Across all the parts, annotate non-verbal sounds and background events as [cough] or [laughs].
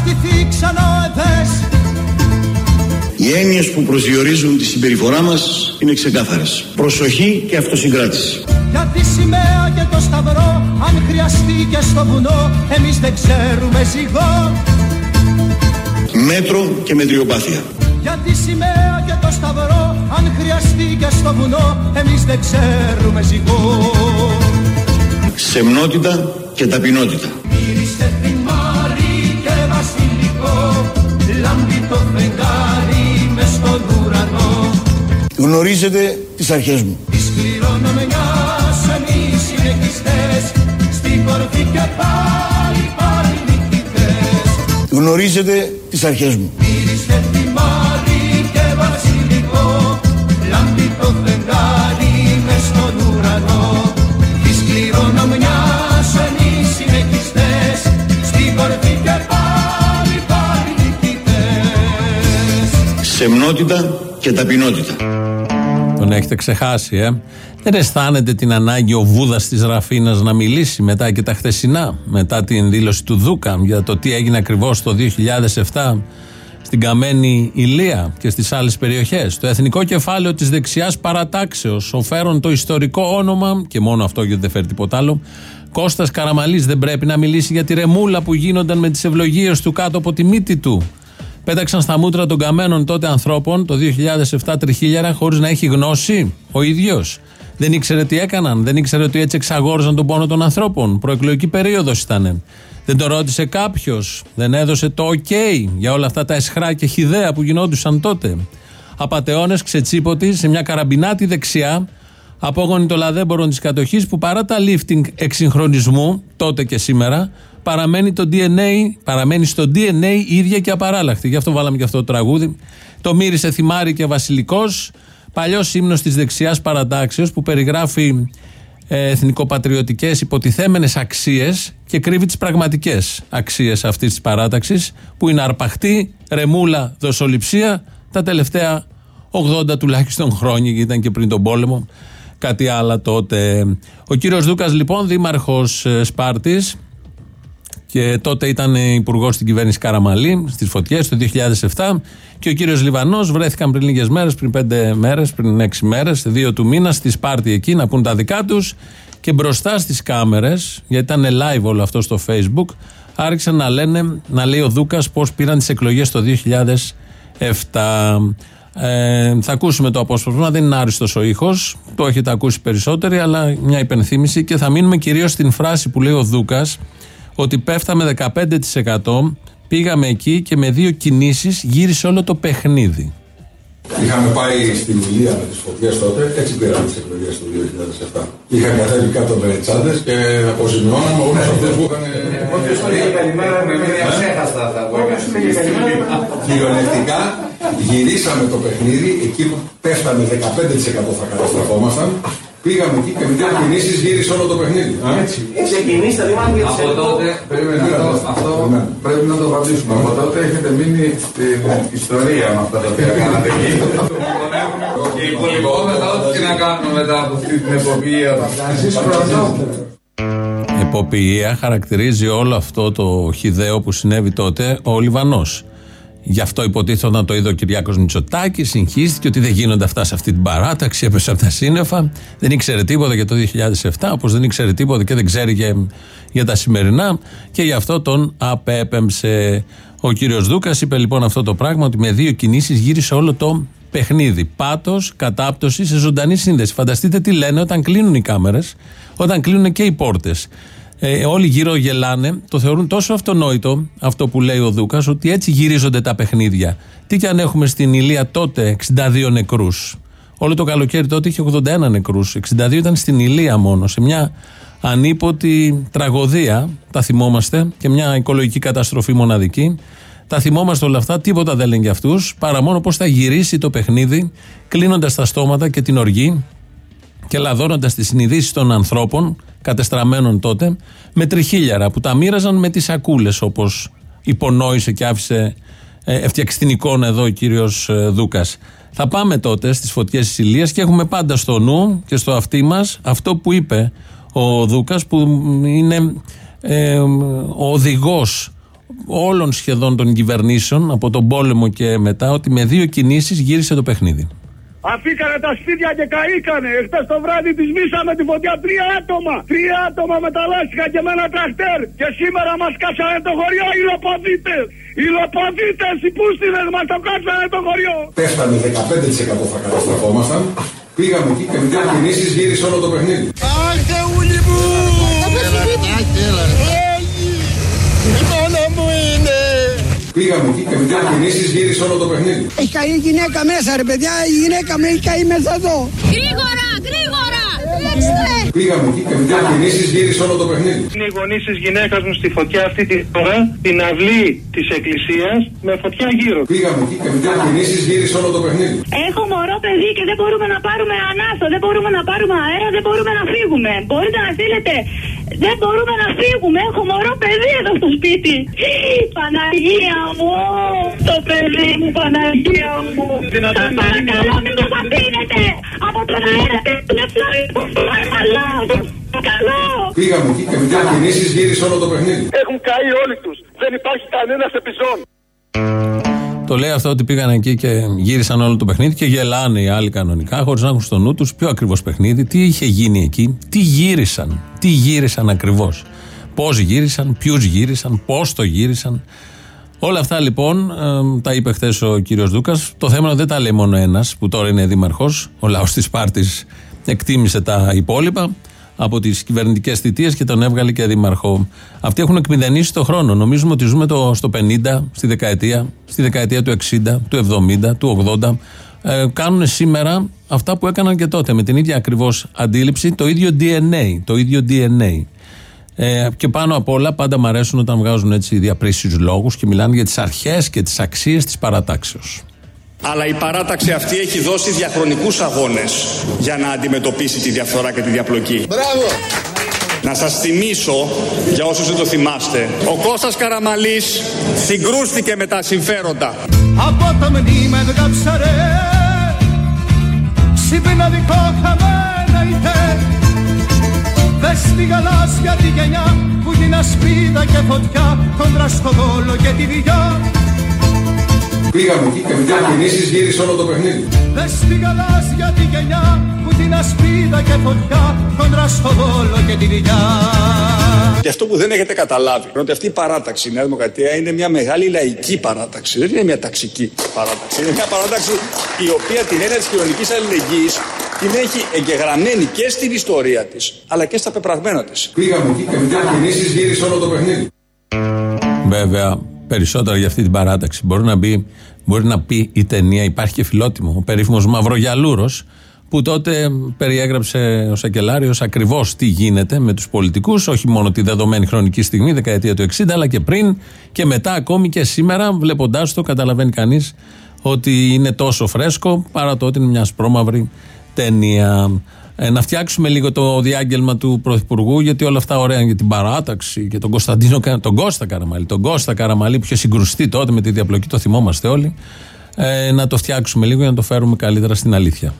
αναστηθεί ξανά ο ΕΔΕΣ Οι έννοιες που προσδιορίζουν τη συμπεριφορά μας είναι ξεκάθαρες. Προσοχή και αυτοσυγκράτηση. Για τη σημαία και το σταυρό αν χρειαστεί και στο βουνό εμείς δεν ξέρουμε ζυγό Μέτρο και μετριοπάθεια. Για τη σημαία και το σταυρό αν χρειαστεί και στο βουνό εμείς δεν ξέρουμε ζυγό Σεμνότητα και ταπεινότητα. Μύριστε το φεγγάρι μες στον ουρανό Γνωρίζετε τις αρχές μου. Της κληρονομιάς εμείς συνεχιστές Στην κορφή και πάλι πάλι νικητές Γνωρίζετε τις αρχές μου. Μύριστε θυμάρι Σεμνότητα και ταπεινότητα. Τον έχετε ξεχάσει, ε; Δεν αισθάνεται την ανάγκη ο Βούδας της Ραφίνας να μιλήσει μετά και τα χθεσινά, μετά την δήλωση του Δούκα για το τι έγινε ακριβώς το 2007 στην Καμένη Ηλία και στις άλλες περιοχές. Το εθνικό κεφάλαιο της δεξιάς παρατάξεως, οφέρον το ιστορικό όνομα, και μόνο αυτό γιατί δεν φέρει τίποτα άλλο, Κώστας Καραμαλής δεν πρέπει να μιλήσει για τη ρεμούλα που γίνονταν με τις ευλογίες του κάτω από τη μύτη του. Πέταξαν στα μούτρα των καμένων τότε ανθρώπων το 2007 τριχίλιαρα χωρίς να έχει γνώση ο ίδιος. Δεν ήξερε τι έκαναν, δεν ήξερε ότι έτσι εξαγόριζαν τον πόνο των ανθρώπων. Προεκλογική περίοδος ήταν. Δεν το ρώτησε κάποιος, δεν έδωσε το OK για όλα αυτά τα εσχρά και χιδέα που γινόντουσαν τότε. Απαταιώνε ξετσίπωτοι σε μια καραμπινάτη δεξιά, απόγονοι των λαδέμπορων της κατοχής που παρά τα lifting εξυγχρονισμού τότε και σήμερα, παραμένει, το DNA, παραμένει στο DNA ίδια και απαράλλαχτη. Γι' αυτό βάλαμε και αυτό το τραγούδι. Το μύρισε θυμάρι και βασιλικός. Παλιός ύμνος της δεξιάς παρατάξεως που περιγράφει ε, εθνικοπατριωτικές υποτιθέμενες αξίες και κρύβει τις πραγματικές αξίες αυτής της παράταξης που είναι αρπαχτή, ρεμούλα, δοσοληψία τα τελευταία 80 τουλάχιστον χρόνια, γιατί ήταν και πριν τον πόλεμο. Κάτι άλλο τότε. Ο κύριος Δούκας λοιπόν, δήμαρχος ε, Σπάρτης, και τότε ήταν υπουργός στην κυβέρνηση Καραμαλή στις φωτιές το 2007 και ο κύριος Λιβανός βρέθηκαν πριν λίγες μέρες, πριν πέντε μέρες, πριν έξι μέρες, δύο του μήνα στη Σπάρτη εκεί να πούν τα δικά τους και μπροστά στις κάμερες, γιατί ήταν live όλο αυτό στο Facebook, άρχισαν να λένε, να λέει ο Δούκας πώς πήραν τις εκλογές το 2007. Ε, θα ακούσουμε το απόσπασμα, δεν είναι άριστος ο ήχος. Το έχετε ακούσει περισσότεροι, αλλά μια υπενθύμηση και θα μείνουμε κυρίως στην φράση που λέει ο Δούκας ότι πέφταμε 15%. Πήγαμε εκεί και με δύο κινήσεις γύρισε όλο το παιχνίδι. Είχαμε πάει στην Ηλία με τι φωτιέ τότε, έτσι πήραμε τι εκλογέ του 2007. Είχαν κατέβει κάτω με τσάντε και αποζημιώναμε όλου αυτού που είχαν. Όποιο πήγε καλημέρα με μία ξέχαστα θα Κυριολεκτικά γυρίσαμε το παιχνίδι εκεί που πέφταμε 15% θα καταστραφόμασταν. Πήγαμε εκεί και με δύο κινήσεις γύρισε όλο το παιχνίδι. Ξεκινήστε λίγο Από τότε, περίμενε, αυτό, αυτό πρέπει να το απαντήσουμε. Από τότε έχετε μείνει στην ιστορία με αυτά τα οποία κάνατε εκεί. Και υπολοιπόμεθα ό,τι και να κάνουμε μετά από αυτή την εποπία. Εσείς Εποπία χαρακτηρίζει όλο αυτό το χιδαίο που συνέβη τότε ο Λιβανός. Γι' αυτό υποτίθεται να το είδε ο Κυριάκος Μητσοτάκης, συγχύστηκε ότι δεν γίνονται αυτά σε αυτή την παράταξη, έπεσε από τα σύννεφα. Δεν ήξερε τίποτα για το 2007, όπως δεν ήξερε τίποτα και δεν ξέρει και για τα σημερινά. Και γι' αυτό τον απέπεμψε. Ο κύριος Δούκας είπε λοιπόν αυτό το πράγμα, ότι με δύο κινήσεις γύρισε όλο το παιχνίδι. Πάτος, κατάπτωση σε ζωντανή σύνδεση. Φανταστείτε τι λένε όταν κλείνουν οι κάμερες, όταν κλείνουν και οι πόρτες. Ε, όλοι γύρω γελάνε, το θεωρούν τόσο αυτονόητο αυτό που λέει ο Δούκας, ότι έτσι γυρίζονται τα παιχνίδια. Τι και αν έχουμε στην Ηλία τότε 62 νεκρούς. Όλο το καλοκαίρι τότε είχε 81 νεκρούς. 62 ήταν στην Ηλία μόνο, σε μια ανίποτη τραγωδία. Τα θυμόμαστε και μια οικολογική καταστροφή μοναδική. Τα θυμόμαστε όλα αυτά, τίποτα δεν λένε για αυτούς, παρά μόνο πώς θα γυρίσει το παιχνίδι, κλείνοντας τα στόματα και την οργή και λαδώνοντας τις συνειδήσεις των ανθρώπων, κατεστραμμένων τότε, με τριχίλιαρα που τα μοίραζαν με τις σακούλες, όπως υπονόησε και άφησε ε, εφτιαξτήν εικόνα εδώ ο κύριος Δούκας. Θα πάμε τότε στις φωτιές της Ηλίας και έχουμε πάντα στο νου και στο αυτί μας αυτό που είπε ο Δούκας, που είναι ε, ο οδηγός όλων σχεδόν των κυβερνήσεων από τον πόλεμο και μετά ότι με δύο κινήσεις γύρισε το παιχνίδι. Αφήκανε τα σπίτια και καήκανε. Εχθές το βράδυ της μίσαμε τη φωτιά τρία άτομα. Τρία άτομα με τα λάστιχα και με ένα τραχτέρ. Και σήμερα μας κάσανε το χωριό οι λοποδίτες. Οι λοποδίτες, οι πούστιδε μας το κάσανε το χωριό. Πέφτανε 15% θα καταστραφόμασταν. Πήγαμε εκεί και με δύο κινήσεις γύρισε όλο το παιχνίδι. Αχ, Θεούλη μου! Η μάνα μου είναι! Πήγαμε εκεί και με δύο κινήσεις γύρισε όλο το παιχνίδι. Έχει καεί η γυναίκα μέσα ρε παιδιά, η γυναίκα με έχει καεί μέσα εδώ. Γρήγορα, γρήγορα! Τρέξτε! Πήγαμε εκεί και με δύο κινήσεις γύρισε όλο το παιχνίδι. Είναι οι γονείς της γυναίκας μου στη φωτιά αυτή τη φορά, την αυλή της εκκλησίας, με φωτιά γύρω. Πήγαμε εκεί και με δύο κινήσεις γύρισε όλο το παιχνίδι. Έχω μωρό παιδί και δεν μπορούμε να πάρουμε ανάσο, δεν μπορούμε να πάρουμε αέρα, δεν μπορούμε να φύγουμε. Μπορείτε να στείλετε. Δεν μπορούμε να φύγουμε. Έχω μωρό παιδί εδώ στο σπίτι. Παναγία μου, το παιδί μου, Παναγία μου. Σα παρακαλώ, μην το αφήνετε από τον αέρα και τον εφλόγητο. Παρακαλώ, παρακαλώ. Πήγαμε εκεί και με δύο κινήσεις γύρισε όλο το παιχνίδι. Έχουν καεί όλοι τους. Δεν υπάρχει κανένας επιζών. Το λέει αυτό ότι πήγαν εκεί και γύρισαν όλο το παιχνίδι και γελάνε οι άλλοι κανονικά, χωρίς να έχουν στο νου τους ποιο ακριβώς παιχνίδι, τι είχε γίνει εκεί, τι γύρισαν, τι γύρισαν ακριβώς. Πώς γύρισαν, ποιους γύρισαν, πώς το γύρισαν. Όλα αυτά λοιπόν ε, τα είπε χθες ο κύριος Δούκας. Το θέμα είναι ότι δεν τα λέει μόνο ένας που τώρα είναι δήμαρχος. Ο λαός της Πάρτη εκτίμησε τα υπόλοιπα από τις κυβερνητικές θητείες και τον έβγαλε και δήμαρχο. Αυτοί έχουν εκμηδενήσει το χρόνο. Νομίζουμε ότι ζούμε το, στο 50, στη δεκαετία, στη δεκαετία του 60, του 70, του 80. Ε, κάνουν σήμερα αυτά που έκαναν και τότε με την ίδια ακριβώς αντίληψη, το ίδιο DNA. Το ίδιο DNA. Ε, και πάνω απ' όλα πάντα μου αρέσουν όταν βγάζουν έτσι διαπρίσιους λόγους και μιλάνε για τις αρχές και τις αξίες της παρατάξεως. Αλλά η παράταξη αυτή έχει δώσει διαχρονικούς αγώνες για να αντιμετωπίσει τη διαφθορά και τη διαπλοκή. Μπράβο! Να σας θυμίσω, για όσους δεν το θυμάστε, ο Κώστας Καραμαλής συγκρούστηκε με τα συμφέροντα. Από το μνήμα έβγαψα ρε Συμπιναδικό χαμένα ητέ Δες τη γαλάζια τη γενιά που γίνα σπίδα και φωτιά κόντρα στο βόλο και τη βιλιά Πήγαμε εκεί και με δύο κινήσεις γύρισε όλο το παιχνίδι. Δες τη γαλάζια τη γενιά που την ασπίδα και φωτιά κόντρα στο βόλο και τη βιλιά Και αυτό που δεν έχετε καταλάβει είναι ότι αυτή η παράταξη, η Νέα Δημοκρατία, είναι μια μεγάλη λαϊκή παράταξη. Δεν είναι μια ταξική παράταξη. Είναι μια παράταξη η οποία την έννοια της κοινωνικής αλληλεγγύης την έχει εγγεγραμμένη και στην ιστορία της, αλλά και στα πεπραγμένα της. Πήγαμε εκεί και με δύο κινήσεις γύρισε όλο το παιχνίδι. Βέβαια, περισσότερα για αυτή την παράταξη. Μπορεί να, μπει, μπορεί να πει η ταινία, υπάρχει και φιλότιμο, ο περίφημος Μαυρογιαλούρος, που τότε περιέγραψε ο Σακελάριος ακριβώς τι γίνεται με τους πολιτικούς, όχι μόνο τη δεδομένη χρονική στιγμή, δεκαετία του 60, αλλά και πριν και μετά, ακόμη και σήμερα, βλέποντάς το, καταλαβαίνει κανείς ότι είναι τόσο φρέσκο, παρά το ότι είναι μια σπρώμαυρη ταινία. Ε, να φτιάξουμε λίγο το διάγγελμα του Πρωθυπουργού, γιατί όλα αυτά ωραία για την παράταξη και τον Κωνσταντίνο, Κα- τον Κώστα Καραμαλή. Τον Κώστα Καραμαλή που είχε συγκρουστεί τότε με τη διαπλοκή, το θυμόμαστε όλοι. Ε, να το φτιάξουμε λίγο για να το φέρουμε καλύτερα στην αλήθεια.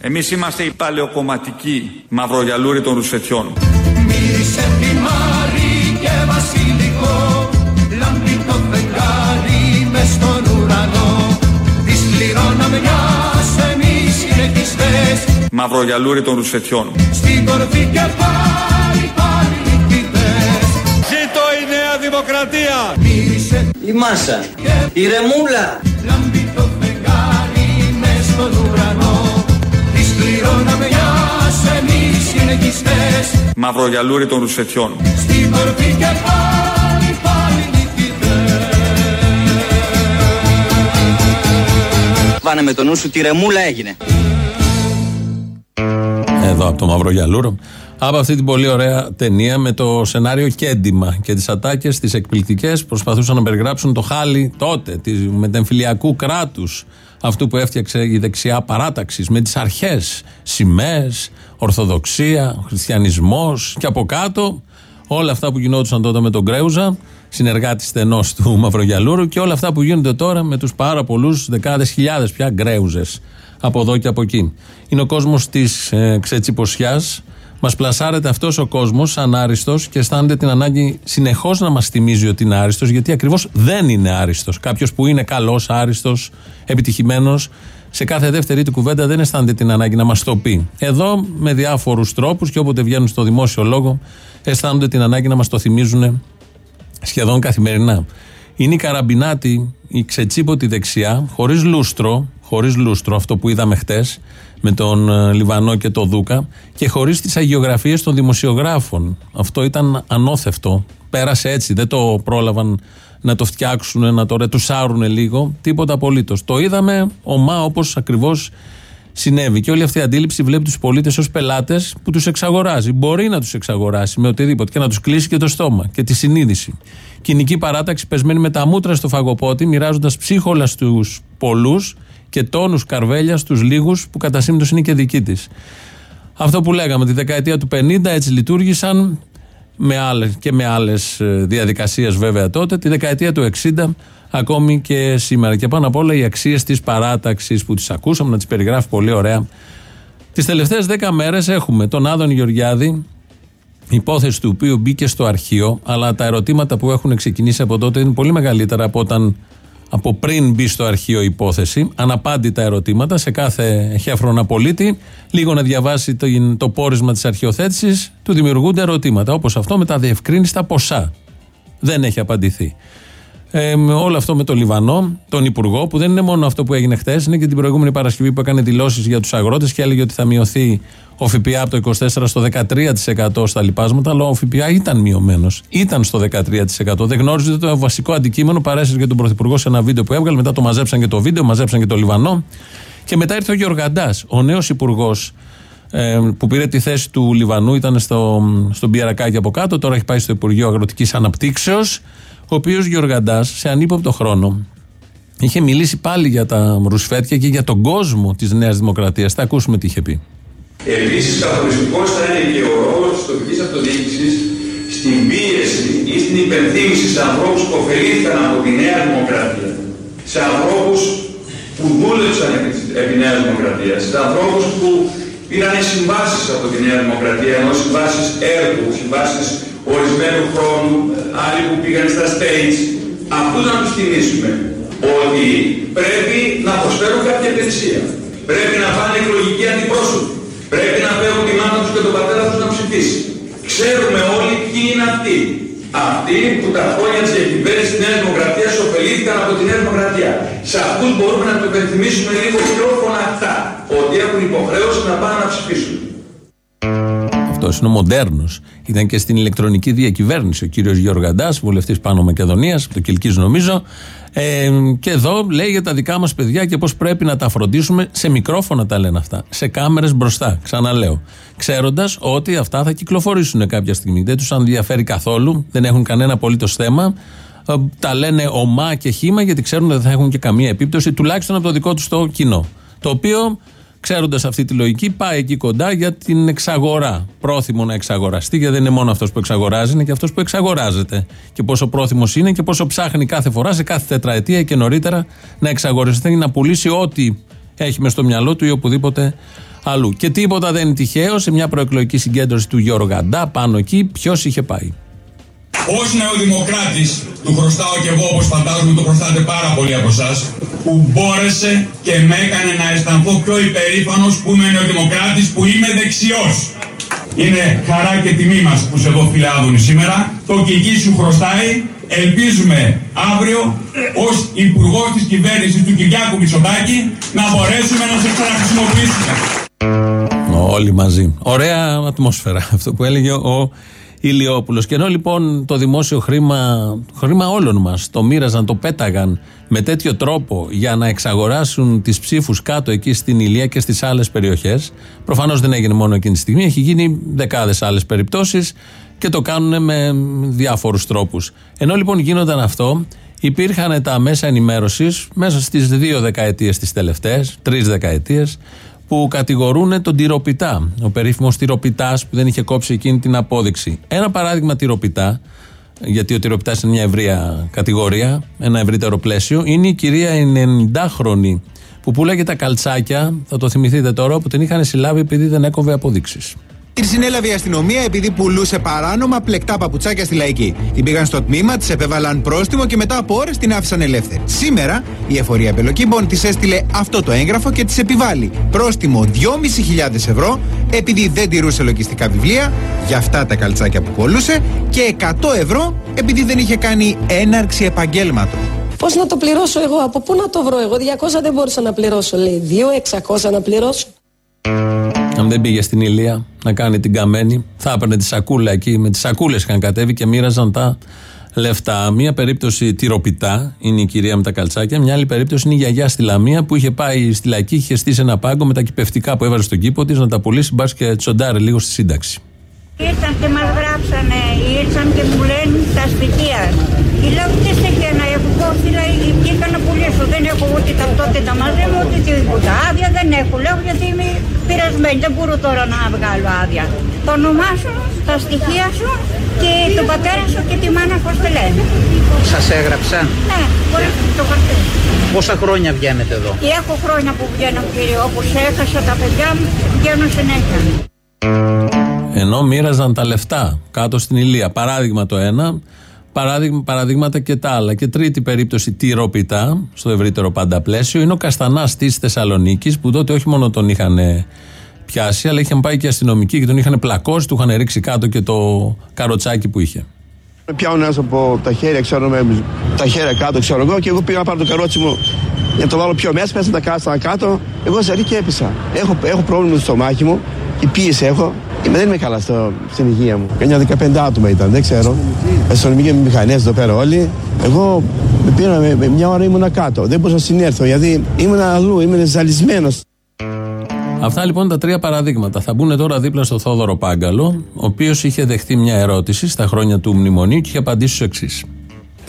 Εμείς είμαστε οι παλαιοκομματικοί μαυρογιαλούροι των ρουσφετιών. Μύρισε θυμάρι και βασιλικό Λάμπει το φεγγάρι μες στον ουρανό Της κληρονομιάς εμείς συνεχιστές Μαυρογιαλούροι των ρουσφετιών. Στην κορφή και πάλι πάλι νικητές Ζήτω η Νέα Δημοκρατία! Μύρισε Η μάσα. Η ρεμούλα. λάμπει το φεγγάρι μες στον ουρανό Της κληρονομιάς εμείς συνεχιστές Μαυρογιαλούροι των ρουσφετιών. Στην κορφή και πάλι πάλι νικητές Βάνε με το νου σου, τη ρεμούλα έγινε. Εδώ από το Μαύρο Γιαλούρο. Από αυτή την πολύ ωραία ταινία με το σενάριο Κέντημα και τις ατάκες, τις εκπληκτικές, προσπαθούσαν να περιγράψουν το χάλι τότε τη μετεμφυλιακού κράτους. Αυτού που έφτιαξε η δεξιά παράταξης με τις αρχές, σημαίες, Ορθοδοξία, Χριστιανισμός και από κάτω όλα αυτά που γινόντουσαν τότε με τον Γκρέουζα, συνεργάτη στενός του Μαυρογιαλούρου και όλα αυτά που γίνονται τώρα με τους πάρα πολλούς δεκάδες χιλιάδες πια Γκρέουζες από εδώ και από εκεί. Είναι ο κόσμος της ε, ξετσιποσιά Μας πλασάρεται αυτός ο κόσμος σαν άριστος και αισθάνεται την ανάγκη συνεχώς να μας θυμίζει ότι είναι άριστος, γιατί ακριβώς δεν είναι άριστος. Κάποιος που είναι καλός, άριστος, επιτυχημένος, σε κάθε δεύτερη του κουβέντα δεν αισθάνεται την ανάγκη να μας το πει. Εδώ με διάφορους τρόπους και όποτε βγαίνουν στο δημόσιο λόγο, αισθάνονται την ανάγκη να μας το θυμίζουν σχεδόν καθημερινά. Είναι η καραμπινάτη, η ξετσίποτη δεξιά, χωρίς λούστρο, χωρίς λούστρο, αυτό που είδαμε χτες με τον ε, Λιβανό και τον Δούκα, και χωρίς τις αγιογραφίες των δημοσιογράφων. Αυτό ήταν ανώθευτο. Πέρασε έτσι, δεν το πρόλαβαν να το φτιάξουν, να το ρετουσάρουν λίγο. Τίποτα απολύτως. Το είδαμε ομά όπως ακριβώς συνέβη. Και όλη αυτή η αντίληψη βλέπει τους πολίτες ως πελάτες που τους εξαγοράζει. Μπορεί να τους εξαγοράσει με οτιδήποτε και να τους κλείσει και το στόμα και τη συνείδηση. Κοινική παράταξη πεσμένη με τα μούτρα στο φαγοπότη, μοιράζοντας ψύχολα στους πολλούς και τόνους καρβέλιας στους λίγους που κατά σύμπτωση είναι και δική της. Αυτό που λέγαμε, τη δεκαετία του 50 έτσι λειτουργήσαν με άλλες, και με άλλες διαδικασίες βέβαια τότε, τη δεκαετία του 60 ακόμη και σήμερα. Και πάνω απ' όλα οι αξίες της παράταξης που τις ακούσαμε να τις περιγράφει πολύ ωραία. Τις τελευταίες δέκα μέρες έχουμε τον Άδων Γεωργιάδη, υπόθεση του οποίου μπήκε στο αρχείο, αλλά τα ερωτήματα που έχουν ξεκινήσει από τότε είναι πολύ μεγαλύτερα από όταν από πριν μπει στο αρχείο υπόθεση, αναπάντητα ερωτήματα σε κάθε χέφρονα πολίτη, λίγο να διαβάσει το, το πόρισμα της αρχαιοθέτησης, του δημιουργούνται ερωτήματα. Όπως αυτό με τα διευκρίνηστα ποσά. Δεν έχει απαντηθεί. Ε, όλο αυτό με τον Λιβανό, τον Υπουργό, που δεν είναι μόνο αυτό που έγινε χθες, είναι και την προηγούμενη Παρασκευή που έκανε δηλώσεις για τους αγρότες και έλεγε ότι θα μειωθεί ο ΦΠΑ από το 24% στο 13% στα λοιπάσματα, αλλά ο ΦΠΑ ήταν μειωμένος. Ήταν στο 13%. Δεν γνώριζε το βασικό αντικείμενο, παρέσυρε για τον Πρωθυπουργό σε ένα βίντεο που έβγαλε. Μετά το μαζέψαν και το βίντεο, μαζέψαν και το Λιβανό. Και μετά ήρθε ο Γιωργαντά, ο νέος υπουργός ε, που πήρε τη θέση του Λιβανού, ήταν στο, στον Πιερακάκι από κάτω, τώρα έχει πάει στο Υπουργείο Αγροτικής Αναπτύξεως ο οποίος Γιωργαντά σε ανύποπτο χρόνο είχε μιλήσει πάλι για τα ρουσφέτια και για τον κόσμο της Νέας Δημοκρατίας. Θα ακούσουμε τι είχε πει. Επίσης, καθοριστικός θα είναι και ο ρόλος της τοπικής αυτοδιοίκησης στην πίεση ή στην υπενθύμηση σε ανθρώπους που ωφελήθηκαν από τη Νέα Δημοκρατία, σε ανθρώπους που δούλεψαν επί τη Νέας Δημοκρατίας, σε ανθρώπους που πήραν συμβάσεις από τη Νέα Δημοκρατία, ενώ συμβάσεις έργου, συμβάσεις ορισμένου χρόνου, άλλοι που πήγαν στα stage, αυτούς να τους θυμίσουμε ότι πρέπει να προσφέρουν κάποια υπηρεσία. Πρέπει να πάνε εκλογικοί αντιπρόσωποι. Πρέπει να φέρουν τη μάνα τους και τον πατέρα τους να ψηφίσει. Ξέρουμε όλοι ποιοι είναι αυτοί. Αυτοί που τα χρόνια της διακυβέρνησης της Νέας Δημοκρατίας ωφελήθηκαν από τη Νέα Δημοκρατία. Σε αυτούς μπορούμε να το υπενθυμίσουμε λίγο πιο φωναχτά ότι έχουν υποχρέωση να πάνε να ψηφίσουν. Αυτό είναι ο μοντέρνος. Ήταν και στην ηλεκτρονική διακυβέρνηση ο κύριος Γιώργαντά, βουλευτής Πάνω Μακεδονίας, το Κυλκή νομίζω. Ε, και εδώ λέει για τα δικά μας παιδιά και πώς πρέπει να τα φροντίσουμε. Σε μικρόφωνα τα λένε αυτά. Σε κάμερες μπροστά. Ξαναλέω. Ξέροντας ότι αυτά θα κυκλοφορήσουν κάποια στιγμή. Δεν τους ενδιαφέρει καθόλου. Δεν έχουν κανένα απολύτως θέμα. Ε, τα λένε ομά και χήμα γιατί ξέρουν ότι δεν θα έχουν και καμία επίπτωση, τουλάχιστον από το δικό τους το κοινό. Το οποίο Ξέροντας αυτή τη λογική, πάει εκεί κοντά για την εξαγορά. Πρόθυμο να εξαγοραστεί, γιατί δεν είναι μόνο αυτός που εξαγοράζει, είναι και αυτός που εξαγοράζεται. Και πόσο πρόθυμος είναι και πόσο ψάχνει κάθε φορά, σε κάθε τετραετία και νωρίτερα, να εξαγοραστεί ή να πουλήσει ό,τι έχει μες στο μυαλό του ή οπουδήποτε αλλού. Και τίποτα δεν είναι τυχαίο σε μια προεκλογική συγκέντρωση του Γιώργου Γαντά, πάνω εκεί, ποιος είχε πάει. Ω νεοδημοκράτης, του χρωστάω και εγώ όπως φαντάζομαι το χρωστάτε πάρα πολλοί από εσάς, που μπόρεσε και με έκανε να αισθανθώ πιο υπερήφανος που είμαι νεοδημοκράτης, που είμαι δεξιός. Είναι χαρά και τιμή μας που σε δω φίλε σήμερα. Το κική σου χρωστάει. Ελπίζουμε αύριο ως υπουργός της κυβέρνησης του Κυριάκου Μητσοτάκη να μπορέσουμε να σε ξαναχρησιμοποιήσουμε. Όλοι μαζί. Ωραία ατμόσφαιρα. Αυτό που έλεγε ο Ηλιόπουλος. Και ενώ λοιπόν το δημόσιο χρήμα, χρήμα όλων μας, το μοίραζαν, το πέταγαν με τέτοιο τρόπο για να εξαγοράσουν τις ψήφους κάτω εκεί στην Ηλία και στις άλλες περιοχές. Προφανώς δεν έγινε μόνο εκείνη τη στιγμή, έχει γίνει δεκάδες άλλες περιπτώσεις και το κάνουν με διάφορους τρόπους. Ενώ λοιπόν γίνονταν αυτό, υπήρχαν τα μέσα ενημέρωσης μέσα στις δύο δεκαετίες τις τελευταίες, τρεις δεκαετίες, που κατηγορούν τον τυροπιτά. Ο περίφημος τυροπιτάς που δεν είχε κόψει εκείνη την απόδειξη. Ένα παράδειγμα τυροπιτά, γιατί ο τυροπιτάς είναι μια ευρεία κατηγορία, ένα ευρύτερο πλαίσιο, είναι η κυρία 90χρονη που πουλάγε τα καλτσάκια, θα το θυμηθείτε τώρα, που την είχαν συλλάβει επειδή δεν έκοβε αποδείξεις. Την συνέλαβε η αστυνομία επειδή πουλούσε παράνομα πλεκτά παπουτσάκια στη λαϊκή. Την πήγαν στο τμήμα, τη επέβαλαν πρόστιμο και μετά από ώρες την άφησαν ελεύθερη. Σήμερα η εφορία Πελοκύμπων της έστειλε αυτό το έγγραφο και τη επιβάλλει πρόστιμο 2.500 ευρώ επειδή δεν τηρούσε λογιστικά βιβλία για αυτά τα καλτσάκια που πουλούσε και 100 ευρώ επειδή δεν είχε κάνει έναρξη επαγγέλματος. Πώς να το πληρώσω εγώ, από πού να το βρω εγώ, 200 δεν μπορούσα να πληρώσω, λέει. 2.600 να πληρώσω. Αν δεν πήγε στην Ηλία να κάνει την καμένη, θα έπαιρνε τη σακούλα εκεί. Με τις σακούλες είχαν κατέβει και μοίραζαν τα λεφτά. Μία περίπτωση τυροπιτά είναι η κυρία με τα καλτσάκια. Μια άλλη περίπτωση είναι η γιαγιά στη Λαμία που είχε πάει στη Λακή, είχε στήσει ένα πάγκο με τα κυπευτικά που έβαζε στον κήπο της να τα πουλήσει, μπας και τσοντάρε λίγο στη σύνταξη. Ήρθαν και μας γράψανε, ήρθαν και μου λένε τα στοιχεία. Και λέω τι στοιχεία να έχω, πώ δηλαδή βγήκα να πουλήσω, δεν έχω ούτε ταυτότητα μαζί μου, ούτε τίποτα. Άδεια δεν έχω, λέω γιατί είμαι πειρασμένη, δεν μπορώ τώρα να βγάλω άδεια. Το όνομά σου, τα στοιχεία σου και τον πατέρα σου και τη μάνα πώς τη λένε. Σας έγραψα. Ναι, μπορείς το χαρτί. Πόσα χρόνια βγαίνετε εδώ; Και έχω χρόνια που βγαίνω κύριε, όπως έχασα τα παιδιά μου, βγαίνω συνέχεια. Ενώ μοίραζαν τα λεφτά κάτω στην Ηλία. Παράδειγμα το ένα, παράδειγμα, παραδείγματα και τα άλλα. Και τρίτη περίπτωση τυροπιτά, στο ευρύτερο πάντα πλαίσιο, είναι ο Καστανάς της Θεσσαλονίκης, που τότε όχι μόνο τον είχαν πιάσει, αλλά είχαν πάει και αστυνομικοί και τον είχαν πλακώσει, του είχαν ρίξει κάτω και το καροτσάκι που είχε. Πιάνω ένα από τα χέρια, ξέρω με, τα χέρια κάτω, ξέρω εγώ, και εγώ πήγα να πάρω το καρότσι μου για να το βάλω πιο μέσα, πέσα τα κάτω κάτω. Εγώ ζαρί και έπεσα. Έχω, έχω πρόβλημα στο στομάχι μου, η πίεση έχω. Είμαι, δεν είμαι καλά στο, στην υγεία μου. Μια 15 άτομα ήταν, δεν ξέρω. Αστυνομικοί με μηχανές εδώ πέρα όλοι. Εγώ με πήρα με, με μια ώρα ήμουνα κάτω. Δεν μπορούσα να συνέρθω γιατί ήμουν αλλού, ήμουν ζαλισμένος. Αυτά λοιπόν τα τρία παραδείγματα. Θα μπουν τώρα δίπλα στο Θόδωρο Πάγκαλο, ο οποίος είχε δεχτεί μια ερώτηση στα χρόνια του μνημονίου και είχε απαντήσει ω εξής.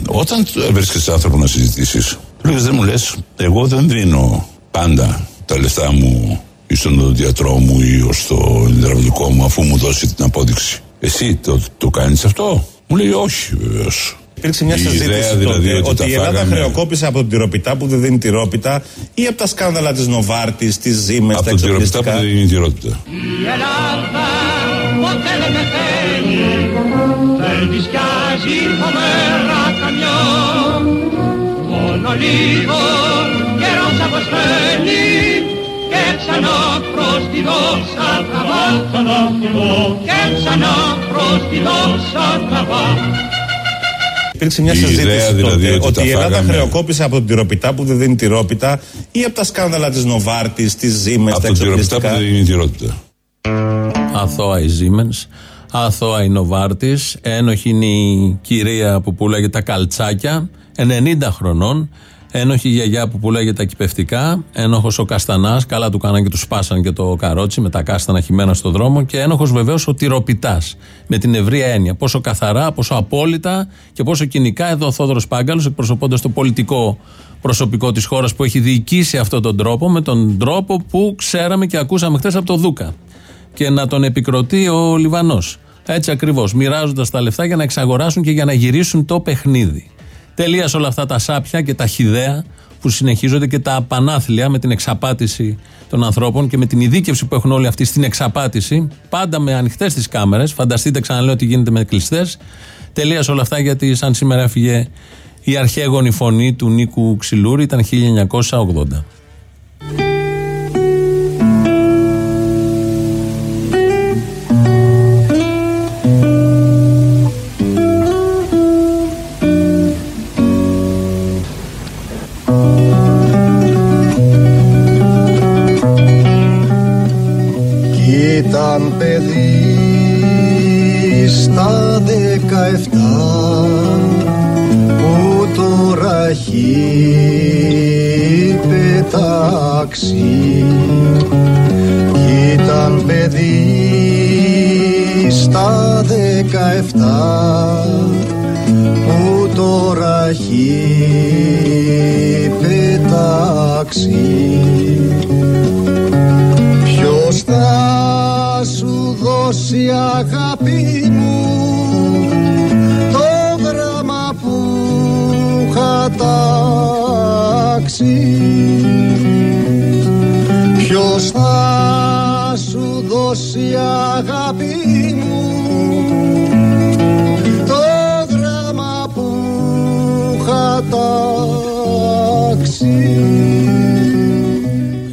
Όταν βρίσκεσαι άνθρωπο να συζητήσεις, λες, δεν μου λες, εγώ δεν δίνω πάντα τα λεφτά μου ή στον οδοντιατρό μου ή στο υδραυλικό μου αφού μου δώσει την απόδειξη. Εσύ το, το κάνεις αυτό; Μου λέει όχι βεβαίως. Υπήρξε μια Η συζήτηση ιδέα τότε δηλαδή ότι ότι, τα η Ελλάδα φάγαμε- χρεοκόπησε από την τυροπιτά που δεν δίνει τυρόπιτα ή από τα σκάνδαλα της Νοβάρτης, της Ζήμε, Από τα την τυροπιτά που εξοπλιστικά. δεν δίνει τυρόπιτα. Η Ελλάδα ποτέ δεν πεθαίνει Δεν της πιάζει φοβερά καμιό Μόνο λίγο καιρός αποσβαίνει Και ξανά προς τη δόξα τραβά. Και ξανά προς τη δόξα τραβά. Υπήρξε μια Η συζήτηση ιδέα δηλαδή τότε ότι ότι, τα η Ελλάδα φάγαμε- χρεοκόπησε από την τυροπιτά που δεν δίνει τυρόπιτα ή από τα σκάνδαλα της Νοβάρτης, της Ζήμε, Από τα την τυροπιτά που εξοπλιστικά. δεν δίνει τυρόπιτα. Αθώα η Siemens, αθώα η Νοβάρτη, ένοχη είναι η κυρία που πουλάγε τα καλτσάκια, 90 χρονών, ένοχη η γιαγιά που πουλάγε τα κυπευτικά, ένοχο ο Καστανάς, καλά του κάναν και τους σπάσαν και το καρότσι με τα κάστανα χυμένα στο δρόμο και ένοχο βεβαίως ο τυροπιτάς, με την ευρία έννοια. Πόσο καθαρά, πόσο απόλυτα και πόσο κοινικά εδώ ο Θόδωρος Πάγκαλος, εκπροσωπώντας το πολιτικό προσωπικό της χώρας που έχει διοικήσει αυτόν τον τρόπο, με τον τρόπο που ξέραμε και ακούσαμε χθες από το Δούκα και να τον επικροτεί ο Λιβανός. Έτσι ακριβώς. Μοιράζοντας τα λεφτά για να εξαγοράσουν και για να γυρίσουν το παιχνίδι. Τελείας σε όλα αυτά τα σάπια και τα χιδέα που συνεχίζονται και τα πανάθλια με την εξαπάτηση των ανθρώπων και με την ειδίκευση που έχουν όλοι αυτοί στην εξαπάτηση, πάντα με ανοιχτές τις κάμερες. Φανταστείτε, ξαναλέω, τι γίνεται με κλειστές. Τελείας σε όλα αυτά γιατί, σαν σήμερα έφυγε η αρχαίγονη φωνή του Νίκου Ξυλούρη, ήταν 1980. Δεκαεφτά που τώρα έχει πετάξει Κι ήταν παιδί στα δεκαεφτά που τώρα έχει πετάξει Ποιος θα σου δώσει αγάπη μου; Είχα τάξει Ποιος θα σου δώσει η αγάπη μου; Το δράμα που είχα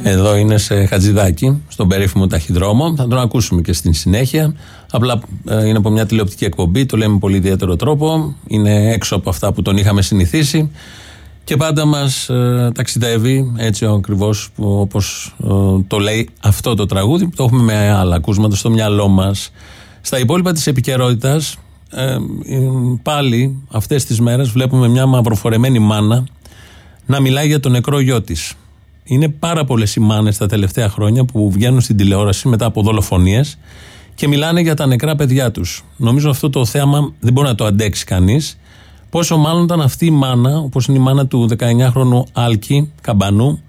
Εδώ είναι σε Χατζηδάκι, στον περίφημο ταχυδρόμο. Θα τον ακούσουμε και στην συνέχεια. Απλά ε, είναι από μια τηλεοπτική εκπομπή, το λέμε με πολύ ιδιαίτερο τρόπο. Είναι έξω από αυτά που τον είχαμε συνηθίσει. Και πάντα μας ε, ταξιδεύει έτσι ακριβώς όπως ε, το λέει αυτό το τραγούδι, που το έχουμε με άλλα ακούσματα στο μυαλό μας. Στα υπόλοιπα της επικαιρότητας, ε, πάλι αυτές τις μέρες βλέπουμε μια μαυροφορεμένη μάνα να μιλάει για το νεκρό γιο της. Είναι πάρα πολλές οι μάνες τα τελευταία χρόνια που βγαίνουν στην τηλεόραση μετά από δολοφονίες και μιλάνε για τα νεκρά παιδιά τους. Νομίζω αυτό το θέαμα δεν μπορεί να το αντέξει κανείς. Πόσο μάλλον ήταν αυτή η μάνα, όπως είναι η μάνα του 19χρονου Άλκη Καμπανού,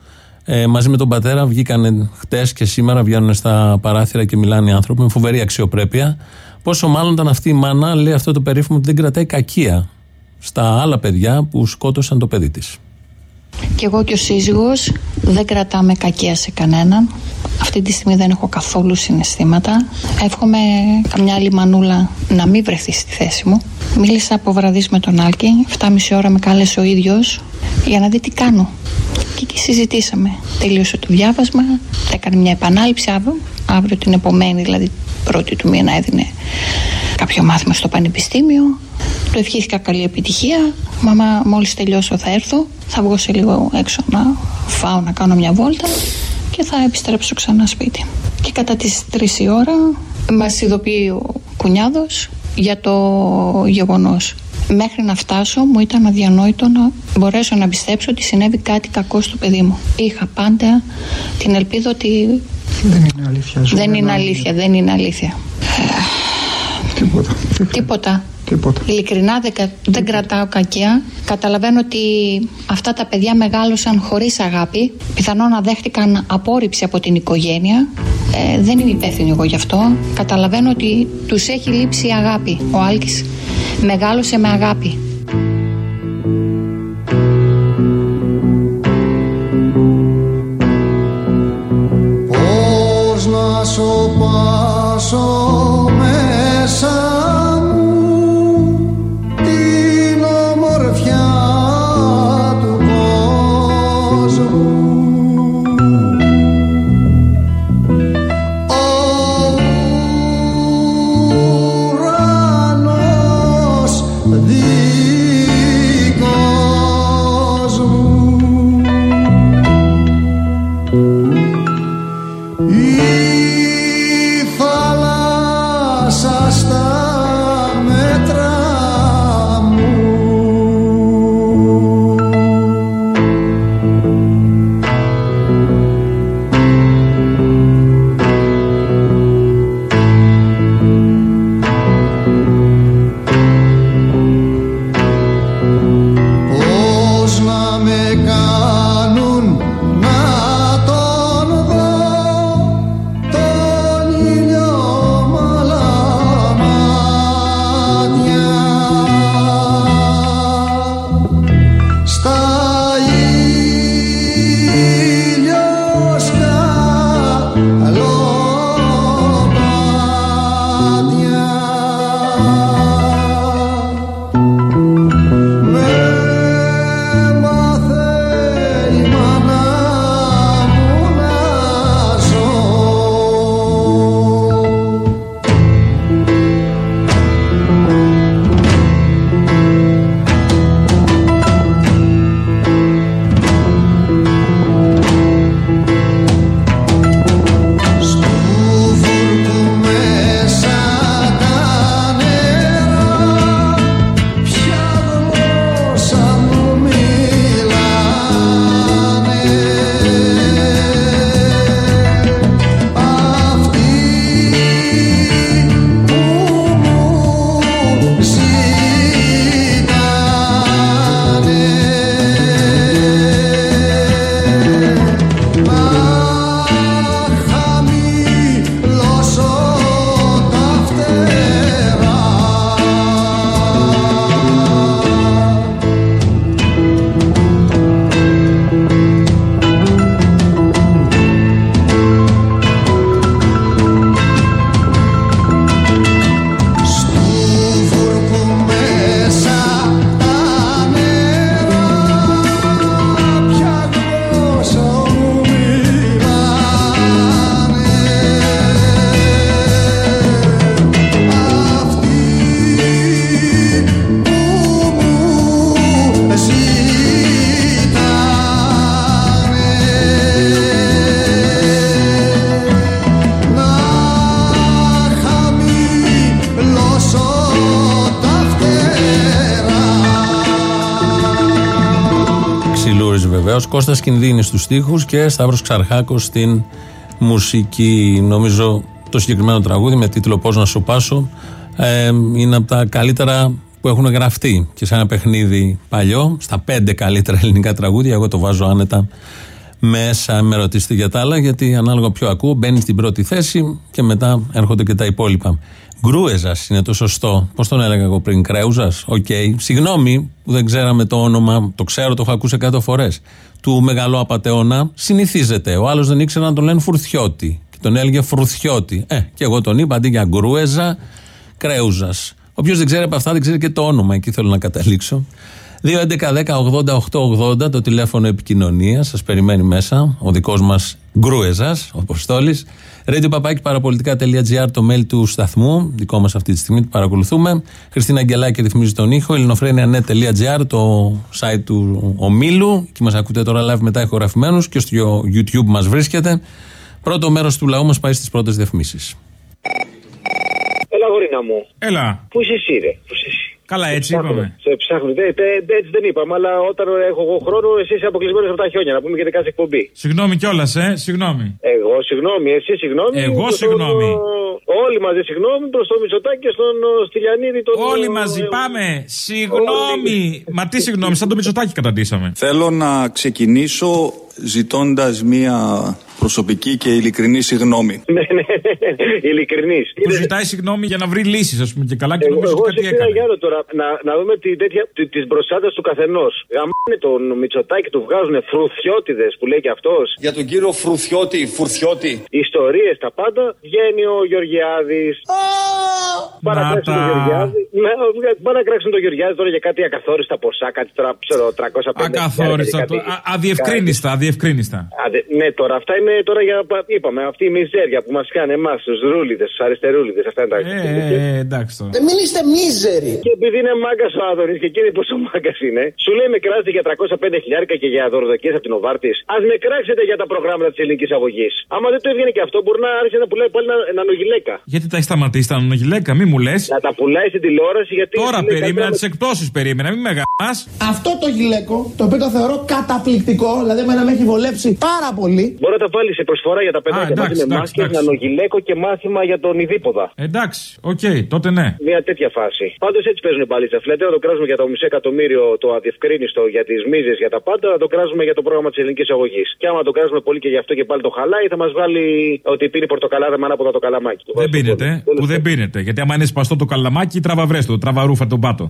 ε, μαζί με τον πατέρα βγήκαν χτες και σήμερα βγαίνουν στα παράθυρα και μιλάνε οι άνθρωποι με φοβερή αξιοπρέπεια. Πόσο μάλλον ήταν αυτή η μάνα, λέει αυτό το περίφημο, ότι δεν κρατάει κακία στα άλλα παιδιά που σκότωσαν το παιδί της. Και εγώ και ο σύζυγος δεν κρατάμε κακία σε κανέναν. Αυτή τη στιγμή δεν έχω καθόλου συναισθήματα. Εύχομαι καμιά άλλη μανούλα να μην βρεθεί στη θέση μου. Μίλησα από βραδείς με τον Άλκη, 7,5 ώρα με κάλεσε ο ίδιος για να δει τι κάνω. Και εκεί συζητήσαμε. Τελείωσε το διάβασμα, έκανε μια επανάληψη αύριο, αύριο την επομένη, δηλαδή πρώτη του μήνα έδινε κάποιο μάθημα στο πανεπιστήμιο. Του ευχήθηκα καλή επιτυχία. Μαμά, μόλις τελειώσω θα έρθω. Θα βγω σε λίγο έξω να φάω, να κάνω μια βόλτα και θα επιστρέψω ξανά σπίτι. Και κατά τις 3 η ώρα μας ειδοποιεί ο κουνιάδος για το γεγονός. Μέχρι να φτάσω μου ήταν αδιανόητο να μπορέσω να πιστέψω ότι συνέβη κάτι κακό στο παιδί μου. Είχα πάντα την ελπίδα ότι Δεν είναι αλήθεια. δεν είναι αλήθεια, δεν είναι αλήθεια. Τίποτα. Τίποτα. Τίποτα. Ειλικρινά δεν, κα- δεν κρατάω κακία. Καταλαβαίνω ότι αυτά τα παιδιά μεγάλωσαν χωρίς αγάπη. Πιθανόν να δέχτηκαν απόρριψη από την οικογένεια. Ε, δεν είμαι υπεύθυνη εγώ γι' αυτό. Καταλαβαίνω ότι τους έχει λείψει η αγάπη. Ο Άλκης μεγάλωσε με αγάπη. Πώς να σου βεβαίως. Κώστας Κινδύνης στους στίχους και Σταύρος Ξαρχάκος στην μουσική. Νομίζω το συγκεκριμένο τραγούδι με τίτλο Πώς να σωπάσω ε, είναι από τα καλύτερα που έχουν γραφτεί και σε ένα παιχνίδι παλιό, στα πέντε καλύτερα [laughs] ελληνικά τραγούδια. Εγώ το βάζω άνετα μέσα. Με ρωτήσετε για τα άλλα, γιατί ανάλογα ποιο ακούω, μπαίνει στην πρώτη θέση και μετά έρχονται και τα υπόλοιπα. Γκρούεζας είναι το σωστό. Πώς τον έλεγα εγώ πριν, Κρέουζας; OK. Okay. Συγγνώμη που δεν ξέραμε το όνομα, το ξέρω, το έχω ακούσει εκατό φορές. Του μεγαλό απαταιώνα συνηθίζεται. Ο άλλος δεν ήξερε να τον λένε Φουρθιώτη. Και τον έλεγε Φρουθιώτη. Ε, και εγώ τον είπα αντί για Γκρούεζα, Κρέουζας. Όποιος δεν ξέρει από αυτά δεν ξέρει και το όνομα. Εκεί θέλω να καταλήξω. 2.11.10.80.880 το τηλέφωνο επικοινωνίας. Σας περιμένει μέσα ο δικός μας Γκρούεζας, ο Αποστόλης. Radio παπάκι παραπολιτικά.gr το mail του σταθμού. Δικό μας αυτή τη στιγμή που παρακολουθούμε. Χριστίνα Αγγελάκη ρυθμίζει τον ήχο. ελληνοφρένια.net.gr το site του ομίλου. Εκεί μας ακούτε τώρα live μετά ηχογραφημένους και στο YouTube μας βρίσκεται. Πρώτο μέρος του λαού μας πάει στις πρώτες διαφημίσεις. Έλα, γορίνα μου. Έλα. Πού είσαι εσύ, ρε. Πού είσαι εσύ; Καλά, έτσι είπαμε. Σε ψάχνω. Ε, ε, έτσι δεν είπαμε, αλλά όταν έχω εγώ χρόνο, εσύ είσαι αποκλεισμένος από τα χιόνια. Να πούμε γιατί κάθε εκπομπή. Συγγνώμη κιόλας, ε, συγγνώμη. Εγώ συγγνώμη, εσύ συγγνώμη. Εγώ προς συγγνώμη. το- Όλοι μαζί συγγνώμη προς το Μητσοτάκη και στον ο, Στυλιανίδη. Τον, Όλοι ο, μαζί ε, πάμε. Συγγνώμη. Μα τι συγγνώμη, σαν το Μητσοτάκι καταντήσαμε. Θέλω να ξεκινήσω ζητώντας μία προσωπική και ειλικρινή συγγνώμη. [laughs] Ναι, ναι, ειλικρινής. Του ζητάει συγγνώμη για να βρει λύσεις, ας πούμε, και καλά και Εγώ, νομίζω εγώ ότι σε κάτι πήρα έκανε. Γιάννο τώρα να, να δούμε τη, τέτοια, τη, τις μπροστάδες του καθενός. Γαμάνε τον Μητσοτάκη, του βγάζουν φρουθιώτιδες που λέει και αυτός. Για τον κύριο Φρουθιώτη, Φουρθιώτη. Ιστορίες τα πάντα. Βγαίνει ο Γεωργιάδης. Παρακράξουν τον Γεωργιάδη. Ναι, παρακράξουν τον Γεωργιάδη τώρα για κάτι ακαθόριστα ποσά, κάτι τώρα, ξέρω, 350. Ακαθόριστα. κάτι- το- α- Αδιευκρίνιστα, αδιευκρίνιστα. Άντε, ναι, τώρα αυτά είναι τώρα για. Είπαμε, αυτή η μιζέρια που μας κάνει εμάς, τους ρούλιδες, τους αριστερούλιδες. Αυτά είναι τα. Ε, ε, εντάξει τώρα. Μην είστε μίζεροι. Και επειδή είναι μάγκας ο Άδωνης και εκείνη πόσο μάγκας είναι, σου λέει με κράζετε για 305 χιλιάρικα και για δωροδοκίε από την Οβάρτης. Α με κράξετε για τα προγράμματα της ελληνικής αγωγής. Άμα δεν το έβγαινε και αυτό, μπορεί να άρχισε να πουλάει πάλι ένα, ένα νογιλέκα. Γιατί τα έχει σταματήσει τα νανογιλέκα, μη μου λες. Να τα πουλάει στην τηλεόραση γιατί. Τώρα λέει περίμενα καλύτερα τις εκπτώσεις, περίμενα, μην με γαμάς. Αυτό το γιλέκο, το οποίο το θεωρώ καταπληκτικό, δηλαδή εμένα με έχει βολέψει πάρα πολύ. Μπορεί να τα βάλει σε προσφορά για τα παιδάκια εντάξει, μαζί με εντάξει, μάσκες, εντάξει. νανογιλέκο και μάθημα για τον Οιδίποδα. Εντάξει, οκ, τότε ναι. Μια τέτοια φάση. Πάντως έτσι παίζουν οι παλίτσε. Φλέτε να το κράζουμε για το μισό εκατομμύριο το αδιευκρίνιστο για τις μίζες για τα πάντα, να το κράζουμε για το πρόγραμμα της ελληνικής αγωγής. Και άμα το κράζουμε πολύ και γι' αυτό και πάλι το χαλάει, θα μας βάλει ότι πίνει πορτοκαλάδα με ανάποδα το καλαμάκι. Το Δεν βάζει στο πίνετε, πόδι. που δεν πίνετε. Γιατί άμα είναι σπαστό το καλαμάκι, τραβαβρέστο, τραβαρούφα τον πάτο.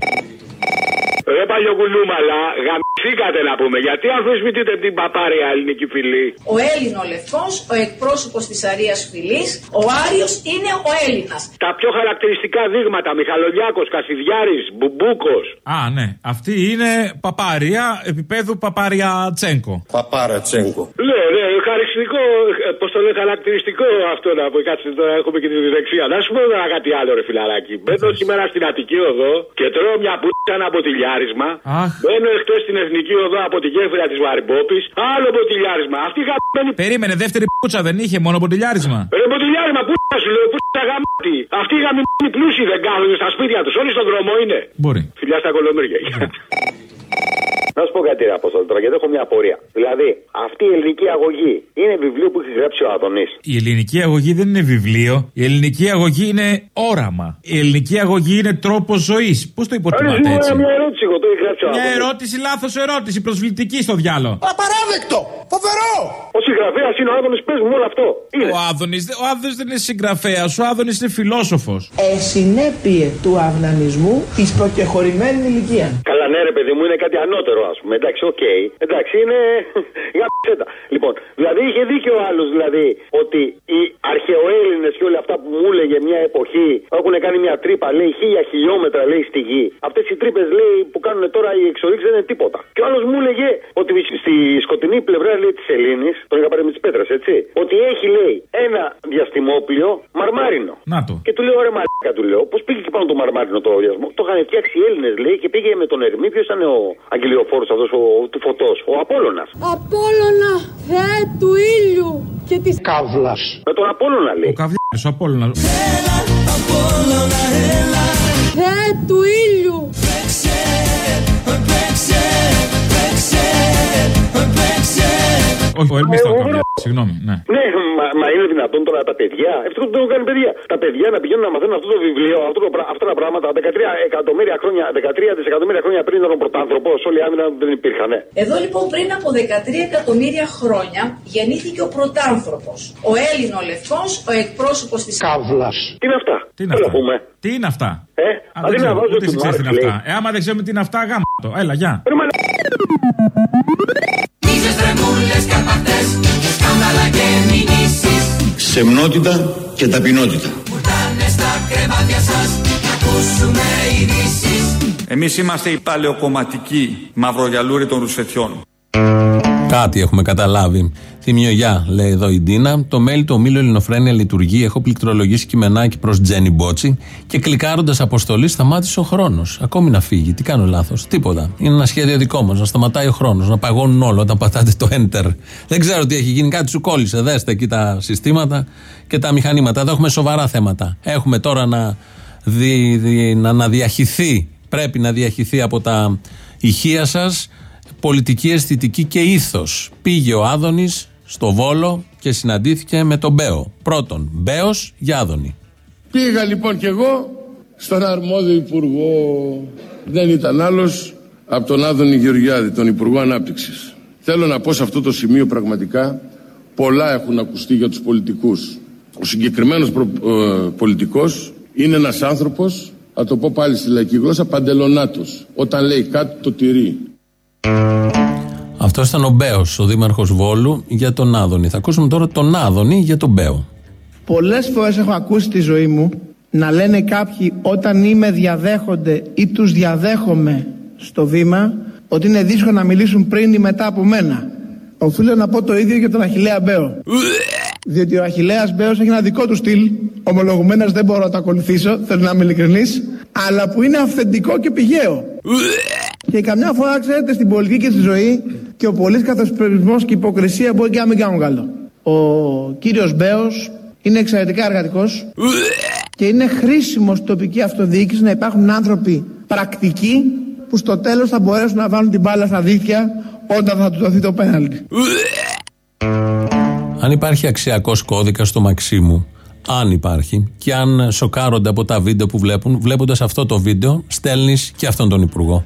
Ρε παλιοκουλούμαλα, γαμηθήκατε να πούμε. Γιατί αμφισβητείτε την παπάρια ελληνική φυλή; Ο Έλληνο Λευκός, ο εκπρόσωπος της Αρίας Φυλής, ο Άριος είναι ο Έλληνας. Τα πιο χαρακτηριστικά δείγματα, Μιχαλολιάκος, Κασιδιάρης, Μπουμπούκος. Α, ναι. Αυτή είναι παπάρια επίπεδου παπάρια Τσέγκο. Παπάρα Τσέγκο. Ναι, ναι, χαρακτηριστικό, πώ το λέει, χαρακτηριστικό αυτό να πω. Κάτσε τώρα, έχουμε και τη διδεξία. Να σου πω τώρα κάτι άλλο, ρε φιλαράκι. Μπαίνω σήμερα στην Αττική Οδό και τρώω μια πούτσα ένα ποτηλιάρισμα. Αχ. Μπαίνω εχθέ στην Εθνική Οδό από τη γέφυρα της Βαρυπόπη. Άλλο ποτηλιάρισμα. Αυτή η γαμμένη Περίμενε, δεύτερη πούτσα δεν είχε, μόνο ποτηλιάρισμα. Ρε ποτηλιάρισμα, πού σου λέω, πού τα γαμάτι. Αυτοί οι γαμμένοι πλούσιοι δεν κάθονται στα σπίτια τους. Όλοι στον δρόμο είναι. Μπορεί. Φιλιά στα κολομέρια. Να σου πω κάτι, ρε Αποστόλη, τώρα γιατί έχω μια απορία. Δηλαδή, αυτή η ελληνική αγωγή είναι βιβλίο που έχει γράψει ο Άδωνης. Η ελληνική αγωγή δεν είναι βιβλίο. Η ελληνική αγωγή είναι όραμα. Η ελληνική αγωγή είναι τρόπος ζωής. Πώς το υποτιμάτε έτσι; μια ερώτηση, εγώ το έχει γράψει ο Μια Άδωνης. ερώτηση, λάθος ερώτηση, προσβλητική στο διάλογο. Απαράδεκτο! Φοβερό! Ο συγγραφέας είναι ο Άδωνης, πες μου όλο αυτό. Ο Άδωνης, ο Άδωνης δεν είναι συγγραφέας, ο Άδωνης είναι φιλόσοφος. Εσυνέπειε του αυνανισμού της προκεχωρημένης ηλικίας. Καλά, ναι, ρε παιδί μου, είναι κάτι ανώτερο, ας πούμε. Εντάξει, οκ. Εντάξει, είναι. [laughs] Γάμησέ τα. Λοιπόν, δηλαδή είχε δίκιο ο άλλος, δηλαδή, ότι οι αρχαιοέλληνες και όλα αυτά που μου έλεγε μια εποχή έχουν κάνει μια τρύπα, λέει, χίλια χιλιόμετρα, λέει, στη γη. Αυτές οι τρύπες, λέει, που κάνουν τώρα οι εξορίξεις δεν είναι τίποτα. Και ο άλλος μου έλεγε ότι στη σκοτεινή πλευρά, λέει, της Σελήνης, τον είχα πάρει με τις πέτρες, έτσι, ότι έχει, λέει, ένα διαστημόπλιο μαρμάρινο. Να το. Και του λέω, ρε μαλάκα, του λέω, πώς πήγε και πάνω το μαρμάρινο το διασμό. Το είχαν φτιάξει οι Έλληνες, λέει, και πήγε με τον Ερμή. Ποιο ήταν ο αγγελιοφόρος αυτός του φωτός, ο Απόλωνα. Απόλλωνα, Θεέ του ήλιου και της Καύλας. Με τον Απόλωνα, λέει. Ο Καβλιάρης, ο Απόλλωνας. Θεέ του ήλιου. Παίξε, παίξε, παίξε, Όχι, ο Ερμή το Εγώ έκανε. Συγγνώμη, ναι. Ναι, μα, μα είναι δυνατόν τώρα τα παιδιά. Αυτό δεν το κάνουν παιδιά. Τα παιδιά να πηγαίνουν να μαθαίνουν αυτό το βιβλίο, αυτό το, πρά- αυτά τα πράγματα 13 εκατομμύρια χρόνια, 13 δισεκατομμύρια χρόνια πριν ήταν ο πρωτάνθρωπος. Όλοι οι άμυνα δεν υπήρχαν. Εδώ λοιπόν πριν από 13 εκατομμύρια χρόνια γεννήθηκε ο πρωτάνθρωπος. Ο Έλληνο Λευκός, ο εκπρόσωπος της Καύλας. Τι είναι αυτά; Τι είναι αυτά; Τι είναι αυτά; Ε, Α, αντί δεν να ξέρω, βάζω ούτε εσύ του ξέρεις τι είναι Μάρξ, αυτά. Ε, άμα δεν ξέρουμε τι είναι αυτά, γάμ το. Έλα, γεια. Μίζες, τρεμούλες, καρπακτές, σκάνδαλα και μηνύσεις Σεμνότητα και ταπεινότητα. Πουρτάνε στα κρεβάτια σας να ακούσουμε ειδήσεις Εμείς είμαστε οι παλαιοκομματικοί μαυρογιαλούροι των ρουσφετιών. Κάτι έχουμε καταλάβει. Θυμιογιά, λέει εδώ η Ντίνα. Το mail του ομίλου Ελληνοφρένια λειτουργεί. Έχω πληκτρολογήσει κειμενάκι προς Τζένι Μπότσι και κλικάροντας αποστολή σταμάτησε ο χρόνος. Ακόμη να φύγει. Τι κάνω λάθος. Τίποτα. Είναι ένα σχέδιο δικό μας. Να σταματάει ο χρόνος. Να παγώνουν όλα όταν πατάτε το enter. Δεν ξέρω τι έχει γίνει. Κάτι σου κόλλησε. Δέστε εκεί τα συστήματα και τα μηχανήματα. Εδώ έχουμε σοβαρά θέματα. Έχουμε τώρα να, δι, δι- να, να διαχυθεί. Πρέπει να διαχυθεί από τα ηχεία σας πολιτική αισθητική και ήθος. Πήγε ο Άδωνης στο Βόλο και συναντήθηκε με τον Μπέο. Πρώτον, Μπέος για Άδωνη. Πήγα λοιπόν κι εγώ στον αρμόδιο υπουργό. Δεν ήταν άλλος από τον Άδωνη Γεωργιάδη, τον Υπουργό Ανάπτυξης. Θέλω να πω σε αυτό το σημείο πραγματικά πολλά έχουν ακουστεί για τους πολιτικούς. Ο συγκεκριμένος προ, ε, πολιτικός είναι ένας άνθρωπος, θα το πω πάλι στη λαϊκή γλώσσα, παντελονάτος. Όταν λέει κάτι το τηρεί. Αυτός ήταν ο Μπέος, ο δήμαρχος Βόλου για τον Άδωνη. Θα ακούσουμε τώρα τον Άδωνη για τον Μπέο. Πολλές φορές έχω ακούσει στη ζωή μου να λένε κάποιοι όταν είμαι διαδέχονται ή τους διαδέχομαι στο βήμα ότι είναι δύσκολο να μιλήσουν πριν ή μετά από μένα. Οφείλω να πω το ίδιο για τον Αχιλέα Μπέο. Διότι ο Αχιλέας Μπέος έχει ένα δικό του στυλ, ομολογουμένως δεν μπορώ να το ακολουθήσω, θέλω να είμαι ειλικρινής, αλλά που είναι αυθεντικό και πηγαίο. Και καμιά φορά, ξέρετε, στην πολιτική και στη ζωή και ο πολύς καθοσπρεπισμός και η υποκρισία μπορεί και να μην κάνουν καλό. Ο κύριος Μπέος είναι εξαιρετικά εργατικός και είναι χρήσιμος στην τοπική αυτοδιοίκηση να υπάρχουν άνθρωποι πρακτικοί που στο τέλος θα μπορέσουν να βάλουν την μπάλα στα δίχτυα όταν θα του δοθεί το πέναλτι. Αν υπάρχει αξιακός κώδικας στο Μαξίμου, αν υπάρχει, και αν σοκάρονται από τα βίντεο που βλέπουν, βλέποντας αυτό το βίντεο, στέλνεις και αυτόν τον υπουργό.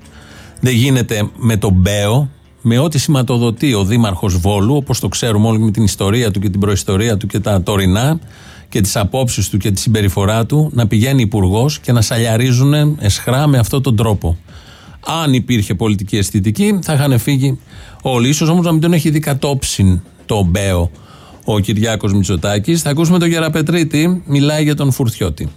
Δεν γίνεται με τον Μπέο, με ό,τι σηματοδοτεί ο Δήμαρχος Βόλου, όπως το ξέρουμε όλοι με την ιστορία του και την προϊστορία του και τα τωρινά και τις απόψεις του και τη συμπεριφορά του, να πηγαίνει υπουργός και να σαλιαρίζουν εσχρά με αυτόν τον τρόπο. Αν υπήρχε πολιτική αισθητική, θα είχαν φύγει όλοι. σω όμως να μην τον έχει δει κατόψιν το Μπέο ο Κυριάκος Μητσοτάκης. Θα ακούσουμε τον Γεραπετρίτη, μιλάει για τον Φουρτιώτη.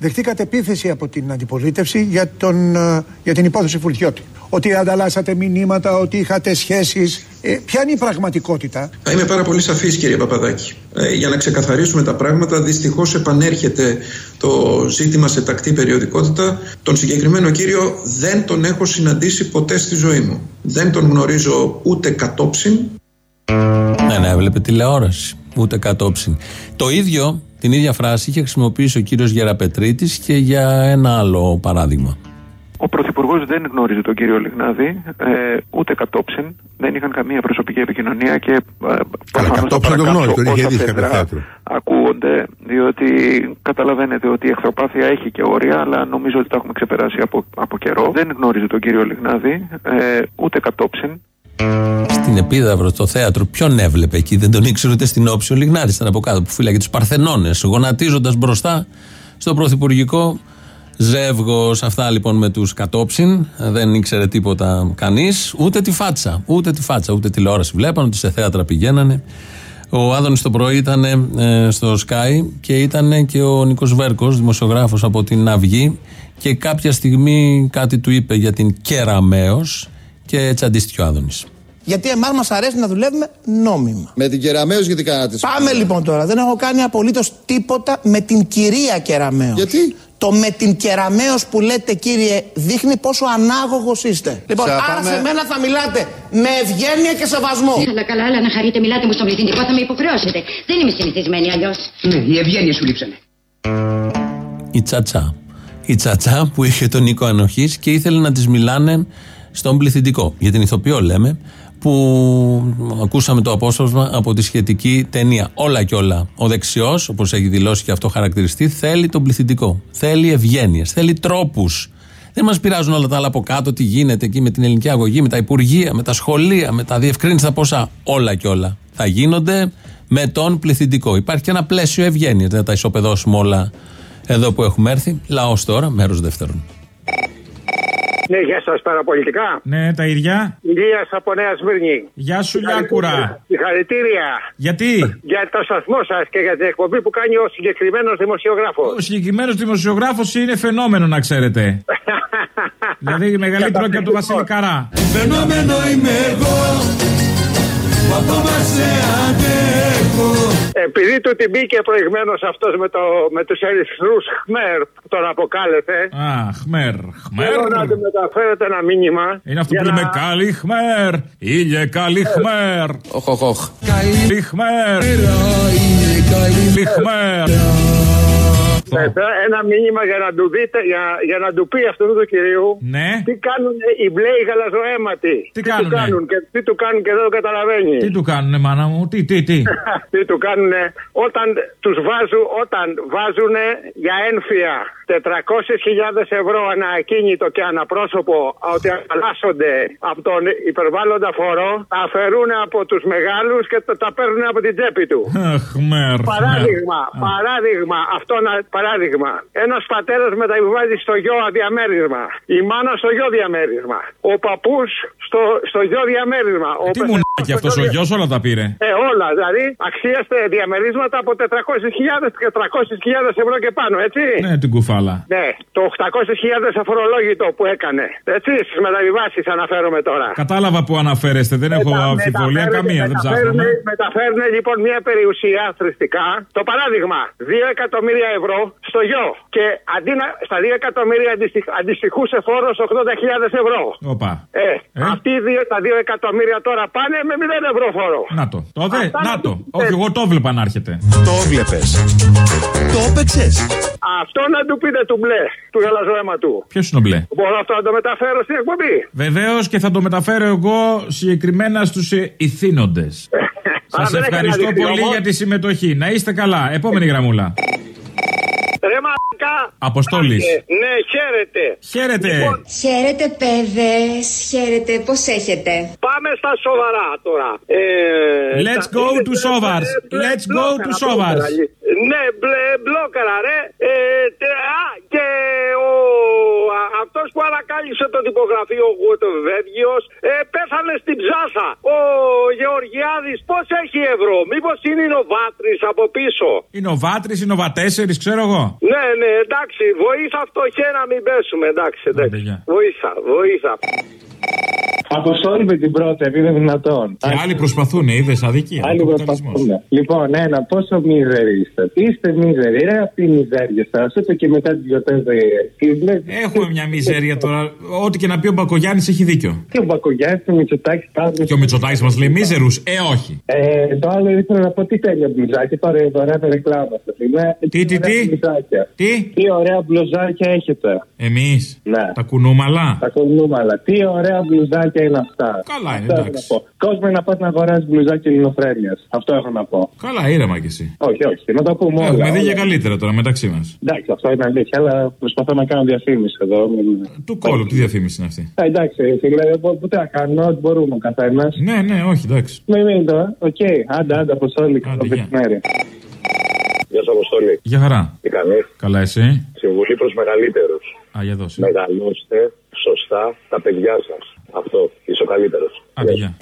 Δεχτήκατε επίθεση από την αντιπολίτευση για, τον, ε, για την υπόθεση Φουρτιώτη. Ότι ανταλλάσσατε μηνύματα, ότι είχατε σχέσεις. Ε, ποια είναι η πραγματικότητα; Θα είμαι πάρα πολύ σαφής κύριε Παπαδάκη. Ε, για να ξεκαθαρίσουμε τα πράγματα, δυστυχώς επανέρχεται το ζήτημα σε τακτή περιοδικότητα. Τον συγκεκριμένο κύριο δεν τον έχω συναντήσει ποτέ στη ζωή μου. Δεν τον γνωρίζω ούτε κατόψιν. Ναι, ναι, έβλεπε τηλεόραση. Ούτε κατόψιν. Το ίδιο, την ίδια φράση είχε χρησιμοποιήσει ο κύριος Γεραπετρίτης και για ένα άλλο παράδειγμα. Ο Πρωθυπουργός δεν γνώριζε τον κύριο Λιγνάδη, ε, ούτε κατόψιν. Δεν είχαν καμία προσωπική επικοινωνία και. Ε, προφανώς κατόψιν τα τον γνώριζε, τον είχε όσα δει σε φεδρά κάποιο θέατρο. Ακούγονται, διότι καταλαβαίνετε ότι η εχθροπάθεια έχει και όρια, αλλά νομίζω ότι τα έχουμε ξεπεράσει από, από καιρό. Δεν γνώριζε τον κύριο Λιγνάδη, ε, ούτε κατόψιν. Στην Επίδαυρο, στο θέατρο, ποιον έβλεπε εκεί, δεν τον ήξερε ούτε στην όψη. Ο Λιγνάδη ήταν από κάτω που φύλαγε τους Παρθενώνες, γονατίζοντας μπροστά στο πρωθυπουργικό ζεύγος. Αυτά λοιπόν με τους κατόψιν. Δεν ήξερε τίποτα κανείς, ούτε τη φάτσα. Ούτε τη φάτσα, ούτε τηλεόραση βλέπαν, ότι σε θέατρα πηγαίνανε. Ο Άδωνης το πρωί ήταν ε, στο Sky και ήταν και ο Νίκος Βέρκος, δημοσιογράφος από την Αυγή. Και κάποια στιγμή κάτι του είπε για την Κεραμαίο και έτσι αντίστοιχε ο Άδωνης. Γιατί εμάς μας αρέσει να δουλεύουμε νόμιμα. Με την Κεραμαίο γιατί κάνατε. Πάμε λοιπόν τώρα. Δεν έχω κάνει απολύτως τίποτα με την κυρία Κεραμαίο. Γιατί; Το με την Κεραμαίο που λέτε κύριε δείχνει πόσο ανάγωγος είστε. Λοιπόν, Θα άρα πάμε- σε μένα θα μιλάτε με ευγένεια και σεβασμό. Καλά, καλά, αλλά να χαρείτε, μιλάτε μου στον πληθυντικό, θα με υποχρεώσετε. Δεν είμαι συνηθισμένη αλλιώς. Ναι, η ευγένεια σου λείψανε. η Τσατσά. Η Τσατσά που είχε τον Νίκο Ανοχής και ήθελε να της μιλάνε στον πληθυντικό. Για την ηθοποιό λέμε, που ακούσαμε το απόσπασμα από τη σχετική ταινία. Όλα και όλα. Ο δεξιός, όπως έχει δηλώσει και αυτό χαρακτηριστεί, θέλει τον πληθυντικό. Θέλει ευγένειες, θέλει τρόπους. Δεν μας πειράζουν όλα τα άλλα από κάτω, τι γίνεται εκεί με την ελληνική αγωγή, με τα υπουργεία, με τα σχολεία, με τα διευκρίνηστα ποσά. Όλα και όλα θα γίνονται με τον πληθυντικό. Υπάρχει και ένα πλαίσιο ευγένειας. Δεν θα τα ισοπεδώσουμε όλα εδώ που έχουμε έρθει. Λαός τώρα, μέρος δεύτερον. Ναι, γεια σας, παραπολιτικά. Ναι, τα ίδια. Ηλία από Νέα Σμύρνη. Γεια σου, Λιάκουρα. Συγχαρητήρια. Γιατί; Για το σταθμό σας και για την εκπομπή που κάνει ο συγκεκριμένος δημοσιογράφος. Ο συγκεκριμένος δημοσιογράφος είναι φαινόμενο, να ξέρετε. [laughs] δηλαδή μεγαλύτερο και από τον Βασίλη Καρά. Φαινόμενο είμαι εγώ που ακόμα σε αντέχω Επειδή του την μπήκε προηγμένως αυτός με, το, με τους ερυθρούς Χμέρ που τον αποκάλεσε. Α, χμέρ, χμέρ. Θέλω να του μεταφέρετε ένα μήνυμα. Είναι αυτό για που λέμε να- καλή χμέρ, ήλιε καλή χμέρ. Οχ, οχ, οχ. Καλή χμέρ, καλή χμέρ. Ναι, πέρα ένα μήνυμα για να του δείτε, για, για να του πει αυτού του κυρίου Ναι. τι κάνουν οι μπλέοι γαλαζοαίματοι. Τι του κάνουνε; κάνουν και τι του κάνουν και δεν το καταλαβαίνεις. Τι του κάνουνε, μάνα μου, τι, τι, τι; [laughs] τι του κάνουνε όταν τους βάζουν, όταν βάζουν για ένφια 400.000 ευρώ ένα ακίνητο και αναπρόσωπο ότι απαλλάσσονται από τον υπερβάλλοντα φορό, τα αφαιρούν από τους μεγάλους και τα, τα παίρνουν από την τσέπη του. Αχ, χμέρ, Παράδειγμα, χμέρ. παράδειγμα, αυτό να, παράδειγμα. Ένας πατέρας μεταβιβάζει στο γιο διαμέρισμα. Η μάνα στο γιο διαμέρισμα. Ο παππούς στο, στο γιο διαμέρισμα. Ο Τι πεθερός μουνάκι στο αυτός ο γιο- γιος όλα τα πήρε. Ε, όλα. Δηλαδή, αξίαστε διαμερίσματα από 400.000 και 300.000 ευρώ και πάνω, έτσι. Ναι, την κουφάλα. Ναι, το 800.000 αφορολόγητο που έκανε. Έτσι, στις μεταβιβάσεις αναφέρομαι τώρα. Κατάλαβα που αναφέρεστε, δεν έχω Μετα- αμφιβολία μεταφέρουν- καμία, δεν μεταφέρουν- ψάχνουμε. Μεταφέρουν λοιπόν μια περιουσία θρηστικά. Το παράδειγμα, 2 εκατομμύρια ευρώ στο γιο. Και αντί να, στα 2 εκατομμύρια αντιστοιχ- αντιστοιχούσε φόρος 80.000 ευρώ. Όπα. Ε, αυτοί οι δύο, τα 2 εκατομμύρια τώρα πάνε με 0 ευρώ φόρο. Να το. Το δε, Αυτά να να το. τους Όχι, εγώ το βλέπα να έρχεται. Το βλέπες. Το έπαιξες. Αυτό να του πείτε του μπλε, του γαλαζοαίματου. Ποιος είναι ο μπλε; Μπορώ αυτό να το μεταφέρω στην εκπομπή; Βεβαίως και θα το μεταφέρω εγώ συγκεκριμένα στους ηθήνοντες. [laughs] Αλλά Σας δεν έχει ευχαριστώ αναδειχθεί πολύ όμως. για τη συμμετοχή. Να είστε καλά. Επόμενη γραμμούλα. Ρε μαλακά. Αποστόλης. Ναι, χαίρετε. Χαίρετε. Λοιπόν, Χαίρετε παιδες, χαίρετε, πώς έχετε; Πάμε στα σοβαρά τώρα. Ε, Let's τα- go είναι to μπλε- Sovars. μπλε- Let's go μπλόκαρα, to Sovars. μπλόκαρα. Ναι, μπλε, μπλόκαρα, ρε. Ε, τε- α, και ο, α, αυτός που ανακάλυψε το τυπογραφείο Γουτοβέργιος ε, πέθανε στην ψάσα. Ο Γεωργιάδης πώς έχει ευρώ; Μήπως είναι η Νοβάτρης από πίσω; Είναι ο Βάτρη, είναι ο Βατέσσερη, ξέρω εγώ. Ναι, ναι, εντάξει, βοήθα φτωχέ να μην πέσουμε, εντάξει, εντάξει. Βοήθα, βοήθα. Αποστόλη με την πρώτη, επειδή είναι δυνατόν. Και άλλοι προσπαθούν, είδες αδικία. Άλλοι προσπαθούν. Λοιπόν, ένα, πόσο μίζεροι είστε. Είστε μίζεροι, ρε, αυτή η μιζέρια σας. Ούτε και μετά τις γιορτές Έχουμε μια μιζέρια τώρα. Ό,τι και να πει ο Μπακογιάννης έχει δίκιο. Και ο Μπακογιάννης, ο Μητσοτάκης, πάντα. Και ο Μητσοτάκης μας λέει μίζερους. Ε, όχι. Ε, το άλλο ήθελα να πω τι τέλεια μπλουζάκια. Τώρα η δωρεά με ρεκλάμα σα. Είναι Τι, τι, τι; Τι; Τι ωραία μπλουζάκια έχετε. Εμείς. Ναι. Τα κουνούμαλα. Τα κουνούμαλα. Τι ωραία μπλουζάκια είναι αυτά. Καλά είναι, Αυτό έχω εντάξει. να πω. Κόσμο να πας να αγοράσει μπλουζάκια ελληνοφρένεια. Αυτό έχω να πω. Καλά, ήρεμα κι εσύ. Όχι, όχι. Να το πούμε όλα. Έχουμε δει για όλα. καλύτερα τώρα μεταξύ μας. Εντάξει, αυτό είναι αλήθεια, αλλά προσπαθώ να κάνω διαφήμιση εδώ. Μην- Του κώλου, τι διαφήμιση είναι αυτή; Ε, εντάξει, φίλε, μπο- ποτέ να κάνω, ό,τι μπορούμε ο καθένας. Ναι, ναι, όχι, εντάξει. Μην μην το, ε. οκ, άντα, άντα, από όλοι, καλό μεσημέρι. Γεια σας, Αποστόλη. Γεια χαρά. Τι κάνεις; Καλά, εσύ; Συμβουλή προς μεγαλύτερους. Α, για δώσε. Μεγαλώστε σωστά τα παιδιά σας. Αυτό. Είσαι ο καλύτερος. Άντε, γεια.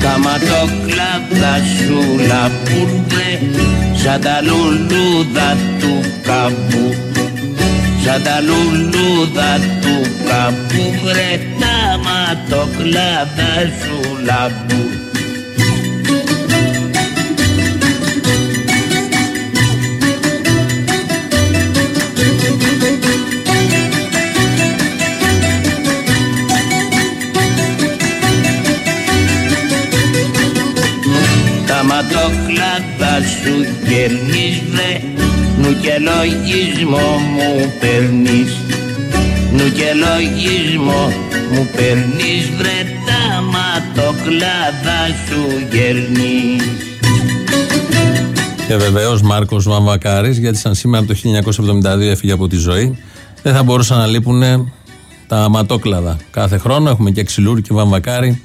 Κάμα το κλάδα σου λαπούρδε Σαν τα λουλούδα του καπού σαν τα λουλούδα του καπού βρε τα ματοκλάδα σου λαμπού. Μα το ματοκλάδα σου γεμίζε Νου και λογισμό μου παίρνεις Νου και λογισμό μου παίρνεις βρε Τα ματοκλάδα σου γερνείς Και βεβαίως Μάρκος Βαμβακάρης, γιατί σαν σήμερα το 1972 έφυγε από τη ζωή, δεν θα μπορούσαν να λείπουν τα ματόκλαδα. Κάθε χρόνο έχουμε και ξυλούρ και βαμβακάρι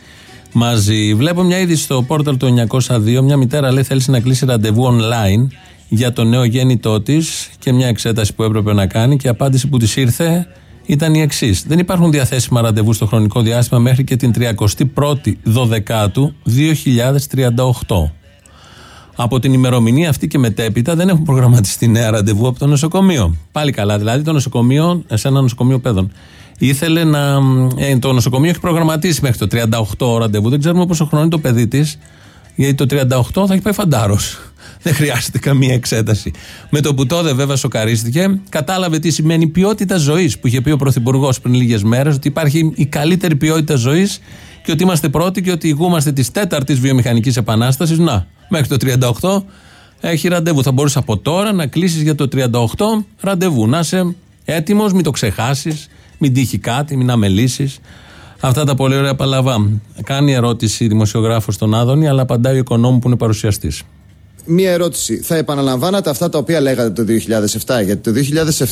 μαζί. Βλέπω μια είδηση στο πόρταλ του 902. Μια μητέρα λέει θέλεις να κλείσει ραντεβού online για το νέο γέννητό της και μια εξέταση που έπρεπε να κάνει και η απάντηση που της ήρθε ήταν η εξής. Δεν υπάρχουν διαθέσιμα ραντεβού στο χρονικό διάστημα μέχρι και την 31η Δωδεκάτου 2038. Από την ημερομηνία αυτή και μετέπειτα δεν έχουν προγραμματιστεί νέα ραντεβού από το νοσοκομείο. Πάλι καλά, δηλαδή το νοσοκομείο, σε ένα νοσοκομείο παιδών. Ήθελε να. Ε, το νοσοκομείο έχει προγραμματίσει μέχρι το 38 ραντεβού. Δεν ξέρουμε πόσο χρόνο είναι το παιδί της, γιατί το 38 θα έχει πάει φαντάρος. Δεν χρειάζεται καμία εξέταση. Με το που τότε βέβαια σοκαρίστηκε, κατάλαβε τι σημαίνει ποιότητα ζωής που είχε πει ο Πρωθυπουργός πριν λίγες μέρες, ότι υπάρχει η καλύτερη ποιότητα ζωής και ότι είμαστε πρώτοι και ότι ηγούμαστε της τέταρτης βιομηχανικής επανάστασης. Να, μέχρι το 38 έχει ραντεβού. Θα μπορούσε από τώρα να κλείσεις για το 38 ραντεβού. Να είσαι έτοιμος, μην το ξεχάσεις, μην τύχει κάτι, μην αμελήσεις. Αυτά τα πολύ ωραία παλαβά. Κάνει ερώτηση δημοσιογράφος στον Άδωνη, αλλά απαντάει ο οικονόμου που είναι παρουσιαστής. Μία ερώτηση. Θα επαναλαμβάνατε αυτά τα οποία λέγατε το 2007. Γιατί το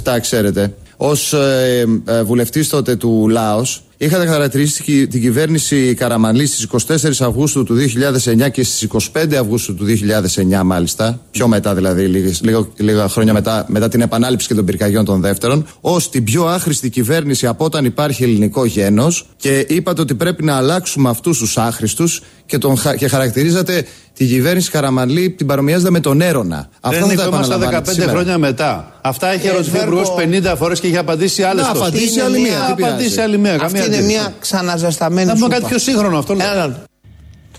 2007, ξέρετε, ως ε, ε, βουλευτής τότε του Λάος, είχατε χαρακτηρίσει τη- την κυβέρνηση Καραμαλής στις 24 Αυγούστου του 2009 και στις 25 Αυγούστου του 2009, μάλιστα. Πιο μετά δηλαδή, λίγες, λίγο, λίγα χρόνια μετά, μετά την επανάληψη και των πυρκαγιών των δεύτερων, ως την πιο άχρηστη κυβέρνηση από όταν υπάρχει ελληνικό γένος και είπατε ότι πρέπει να αλλάξουμε αυτούς τους άχρηστους και, τον, χα- και χαρακτηρίζατε την κυβέρνηση Καραμαλή, την παρομοιάζετε με τον Έρωνα. Δεν θα τα είμαστε 15 επαναλαμβάνετε σήμερα. χρόνια μετά. Αυτά έχει Ε, ερωτηθεί ο Βέρκο- Υπουργό 50 φορές και έχει απαντήσει άλλες Να απαντήσει άλλη μία, τι απαντήσει πειράζει. άλλη μία. Αυτή καμία είναι αντίρρηση. μία ξαναζεσταμένη Να πούμε σούπα. κάτι πιο σύγχρονο αυτό. Έλα.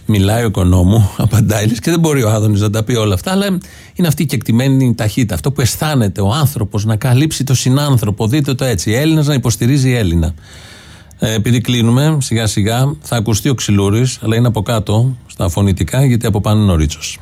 Μιλάει ο οικονόμου, [laughs] απαντάει λες, και δεν μπορεί ο Άδωνης να τα πει όλα αυτά, αλλά είναι αυτή η κεκτημένη ταχύτητα. Αυτό που αισθάνεται ο άνθρωπος να καλύψει το συνάνθρωπο. Δείτε το έτσι. Έλληνας να υποστηρίζει Έλληνα. Ε, επειδή κλείνουμε σιγά σιγά, θα ακουστεί ο Ξυλούρης, αλλά είναι από κάτω στα φωνητικά, γιατί από πάνω είναι ο Ρίτσος.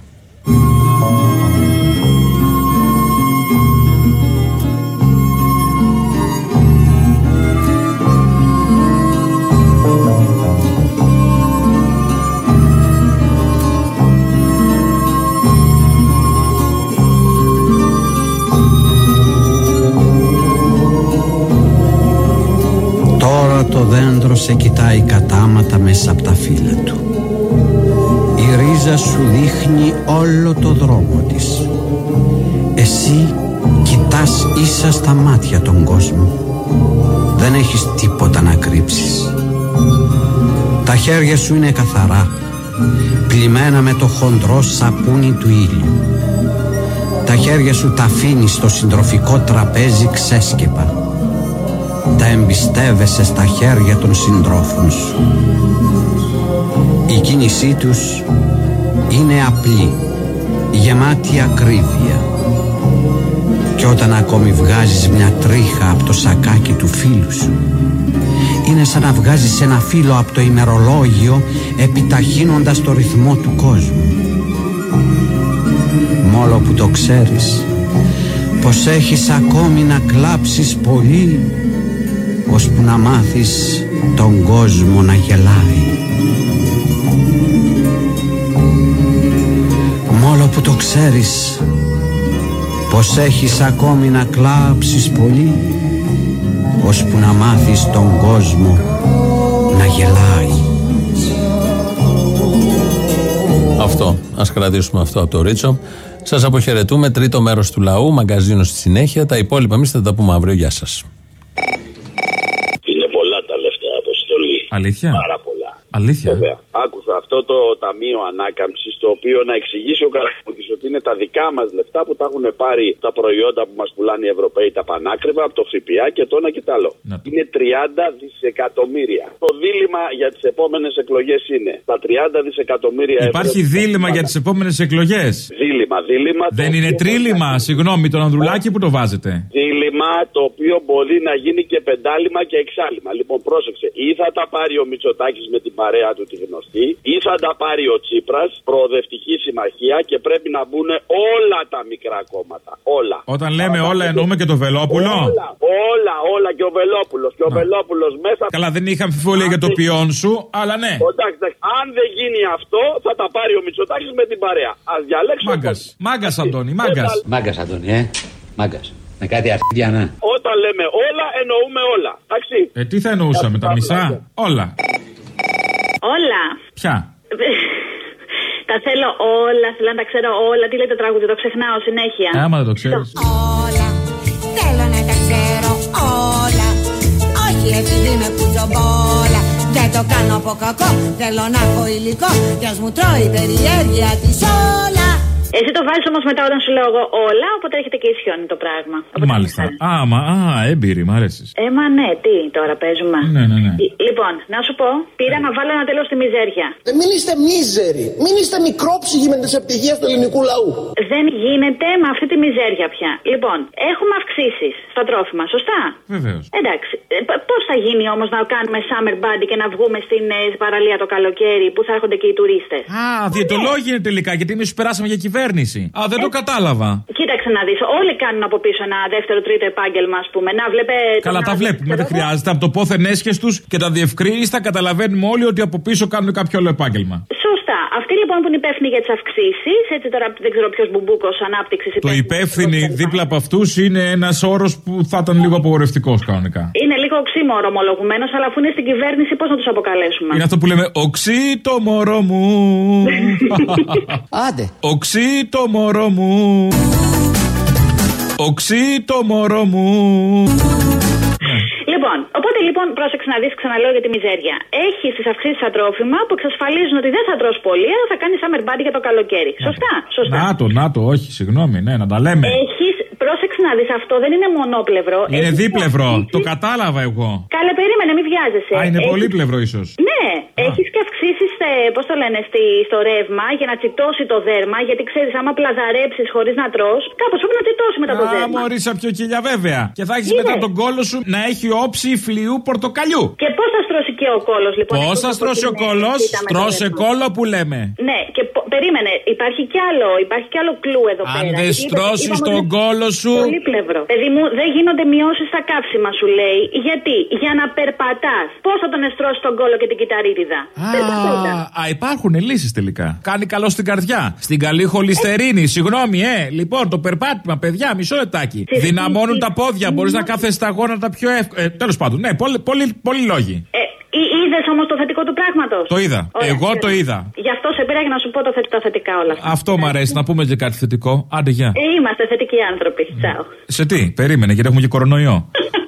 Σε κοιτάει κατάματα μέσα από τα φύλλα του. Η ρίζα σου δείχνει όλο το δρόμο της. Εσύ κοιτάς ίσα στα μάτια τον κόσμο. Δεν έχεις τίποτα να κρύψεις. Τα χέρια σου είναι καθαρά, πλημμένα με το χοντρό σαπούνι του ήλιου. Τα χέρια σου τα αφήνεις στο συντροφικό τραπέζι ξέσκεπα τα εμπιστεύεσαι στα χέρια των συντρόφων σου. Η κίνησή τους είναι απλή, γεμάτη ακρίβεια. Και όταν ακόμη βγάζεις μια τρίχα από το σακάκι του φίλου σου, είναι σαν να βγάζεις ένα φύλλο από το ημερολόγιο επιταχύνοντας το ρυθμό του κόσμου. Μόλο που το ξέρεις, πως έχεις ακόμη να κλάψεις πολύ ώσπου να μάθεις τον κόσμο να γελάει. Μόλο που το ξέρεις πως έχεις ακόμη να κλάψεις πολύ ώσπου να μάθεις τον κόσμο να γελάει. Αυτό. Α κρατήσουμε αυτό από το Ρίτσο. Σας αποχαιρετούμε. Τρίτο μέρος του λαού, μαγκαζίνο στη συνέχεια. Τα υπόλοιπα εμείς θα τα πούμε αύριο. Γεια σας. Είναι πολλά τα λεφτά αποστολή. Αλήθεια; Πάρα πολλά. Αλήθεια. Βέβαια. Άκουσα αυτό το Ταμείο Ανάκαμψης, το οποίο να εξηγήσει ο Καραμούκης ότι είναι τα δικά μας λεφτά που τα έχουν πάρει τα προϊόντα που μας πουλάνε οι Ευρωπαίοι τα πανάκριβα από το ΦΠΑ και το ένα και το άλλο. Είναι 30 δισεκατομμύρια. Το δίλημα για τις επόμενες εκλογές είναι τα 30 δισεκατομμύρια Υπάρχει ευρώ. δίλημα για τις επόμενες εκλογές. Δίλημα, δίλημα. το Δεν είναι οποίο- τρίλημα, συγγνώμη, τον Ανδρουλάκη που το βάζετε. Δίλημα το οποίο μπορεί να γίνει και πεντάλημα και εξάλημα. Λοιπόν, πρόσεξε. Ή θα τα πάρει ο Μητσοτάκης με την παρέα του τη γνωστή, ή θα τα πάρει ο Τσίπρας, προοδευτική συμμαχία και πρέπει να μπουν όλα τα μικρά κόμματα. Όλα. Όταν λέμε όλα εννοούμε και το Βελόπουλο. Όλα, όλα, όλα και ο Βελόπουλος. Και ο Βελόπουλος μέσα. Καλά, δεν είχα αμφιβολία για το ποιόν σου, αλλά ναι. Εντάξει, εντάξει. αν δεν γίνει αυτό, θα τα πάρει ο Μητσοτάκης με την παρέα. Α διαλέξουμε. Μάγκας. Μάγκας, Αντώνη, μάγκας. Μάγκας, Αντώνη, ε. Μάγκας. Με κάτι αρχίδια, ναι. Όταν λέμε όλα, εννοούμε όλα. Εντάξει. Ε, τι θα εννοούσαμε, τα μισά; Όλα. Όλα. Ποια; [laughs] Τα θέλω όλα, θέλω να τα ξέρω όλα. Τι λέει το τραγούδι, το ξεχνάω συνέχεια. Ε, άμα δεν το ξέρεις. Όλα, θέλω να τα ξέρω όλα Όχι επειδή με κουτσομπόλα Δεν το κάνω από κακό, θέλω να έχω υλικό Κι ας μου τρώει η περιέργεια της όλα Εσύ το βάζεις όμως μετά όταν σου λέω εγώ όλα, οπότε έρχεται και ισιώνει το πράγμα. Μάλιστα. Α, μα, α, έμπειρη, μ' αρέσεις. Ε, μα ναι, τι τώρα παίζουμε. Ναι, ναι, ναι. Ε, Λοιπόν, να σου πω, πήρα να βάλω ένα τέλος στη μιζέρια. Ε, μην είστε μίζεροι. Μην είστε μικρόψυχοι με τις ευτυχίες του ελληνικού λαού. Δεν γίνεται με αυτή τη μιζέρια πια. Λοιπόν, έχουμε αυξήσεις στα τρόφιμα, σωστά; Βεβαίως. Εντάξει. Πώς θα γίνει όμως να κάνουμε summer body και να βγούμε στην ε, παραλία το καλοκαίρι που θα έρχονται και οι τουρίστες; Α, διαιτολόγοι είναι τελικά, γιατί εμείς σου περάσαμε για κυβέρνηση. Α, δεν το κατάλαβα. Κοίταξε να δεις. Όλοι κάνουν από πίσω ένα δεύτερο, τρίτο επάγγελμα, ας πούμε. Να βλέπε. Καλά, να- τα βλέπουμε, δεν χρειάζεται. Από το πόθεν έσχες τους και τα διευκρίνηστα καταλαβαίνουμε όλοι ότι από πίσω κάνουν κάποιο άλλο επάγγελμα. Σωστά. Αυτοί λοιπόν που είναι υπεύθυνοι για τις αυξήσεις, έτσι τώρα δεν ξέρω ποιος μπουμπούκος ανάπτυξης Το υπεύθυνοι δίπλα από αυτούς είναι ένας όρος που θα ήταν λίγο απογορευτικός κανονικά. Είναι λίγο οξύμορο ομολογουμένο, αλλά αφού είναι στην κυβέρνηση, πώς να τους αποκαλέσουμε; Είναι αυτό που λέμε Οξύ το μωρό μου. [laughs] Άντε. Οξύ το μωρό μου. Οξύ το μωρό μου. Λοιπόν, οπότε λοιπόν πρόσεξε να δεις, ξαναλέω για τη μιζέρια. Έχεις τις αυξήσεις στα τρόφιμα που εξασφαλίζουν ότι δεν θα τρως πολύ, αλλά θα κάνεις summer body για το καλοκαίρι. Σωστά, σωστά. Να το, να το, όχι, συγγνώμη, ναι, να τα λέμε. Έχεις, πρόσεξε να δεις, αυτό δεν είναι μονόπλευρο. Είναι Έχεις δίπλευρο, αυξήσεις- το κατάλαβα εγώ. Καλέ, περίμενε, μην βιάζεσαι. Α, είναι Έχεις- πολύπλευρο ίσως. Ναι, έχεις και αυξήσει, πώς το λένε, στη, στο ρεύμα για να τσιτώσει το δέρμα. Γιατί ξέρεις, άμα πλαζαρέψεις χωρίς να τρως, κάπως πρέπει να τσιτώσει μετά το Α, δέρμα. μωρή σαν πιο κοιλιά βέβαια. Και θα έχεις Είδες. μετά τον κόλο σου να έχει όψη φλοιού πορτοκαλιού. Και πώς θα στρώσει και ο κόλος, λοιπόν. Πώς θα εκτός από στρώσει ο την, ε, κόλος, κοίτα με το στρώσε δέρμα. κόλο που λέμε. Ναι, και πο- περίμενε, υπάρχει κι άλλο, υπάρχει κι άλλο κλου εδώ Αν πέρα. δεν Γιατί είπα- στρώσει είπαμε τον ότι- κόλο σου. Πολύ πλευρό. Παιδί μου, δεν γίνονται μειώσεις στα καύσιμα, σου λέει. Γιατί, για να περπατάς. Πώς θα τον εστρώσεις τον κόλο και την κυταρίτιδα; Περπατώντα. Α, υπάρχουν λύσεις τελικά. Κάνει καλό στην καρδιά. Στην καλή χολυστερίνη. Συγγνώμη, ε. Λοιπόν, το περπάτημα, παιδιά, μισό λεπτάκι. Δυναμώνουν τα πόδια. Μπορείς να κάθεσαι στα γόνατα πιο εύκολα. Ε, Τέλος πάντων, ναι, πολλοί, πολλοί, πολλοί λόγοι. Ε, Είδες όμως το θετικό του πράγματος; Το είδα. Εγώ το είδα. Γι' αυτό σε πήρα για να σου πω το θετικό, τα θετικά όλα αυτά. Αυτό μου αρέσει, να πούμε και κάτι θετικό. Άντε, γεια. Ε, είμαστε θετικοί άνθρωποι. Τσάου. Σε τι, περίμενε, γιατί έχουμε και κορονοϊό. [laughs]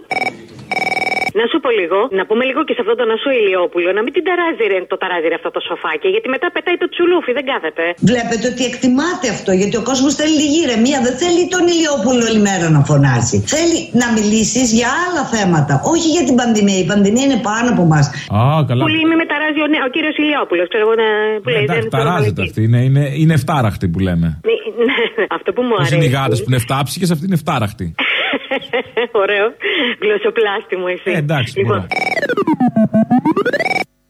Να σου πω λίγο, να πούμε λίγο και σε αυτόν τον Ασού Ηλιόπουλο, να μην την ταράζει ρε, το ταράζει ρε αυτό το σοφάκι, γιατί μετά πετάει το τσουλούφι, δεν κάθεται. Βλέπετε ότι εκτιμάται αυτό, γιατί ο κόσμος θέλει λίγη ηρεμία. Δεν θέλει τον Ηλιόπουλο όλη μέρα να φωνάσει. Θέλει να μιλήσεις για άλλα θέματα, όχι για την πανδημία. Η πανδημία είναι πάνω από εμά. Α, καλά. Που λέει με μεταράζει ο, νέ- ο κύριος Ηλιόπουλος, ξέρω εγώ να. Που λέει, Εντάξει, δεν θέλω ταράζεται να αυτή. Είναι, είναι, είναι εφτάραχτη που λέμε. Ναι, αυτό που μου Πώ αρέσει. είναι οι γάτες που είναι εφτάψυχε, αυτή είναι εφτάραχτη. [laughs] [laughs] Ωραίο. Γλωσσοπλάστη μου εσύ. Ε, εντάξει, λοιπόν, μωρέ.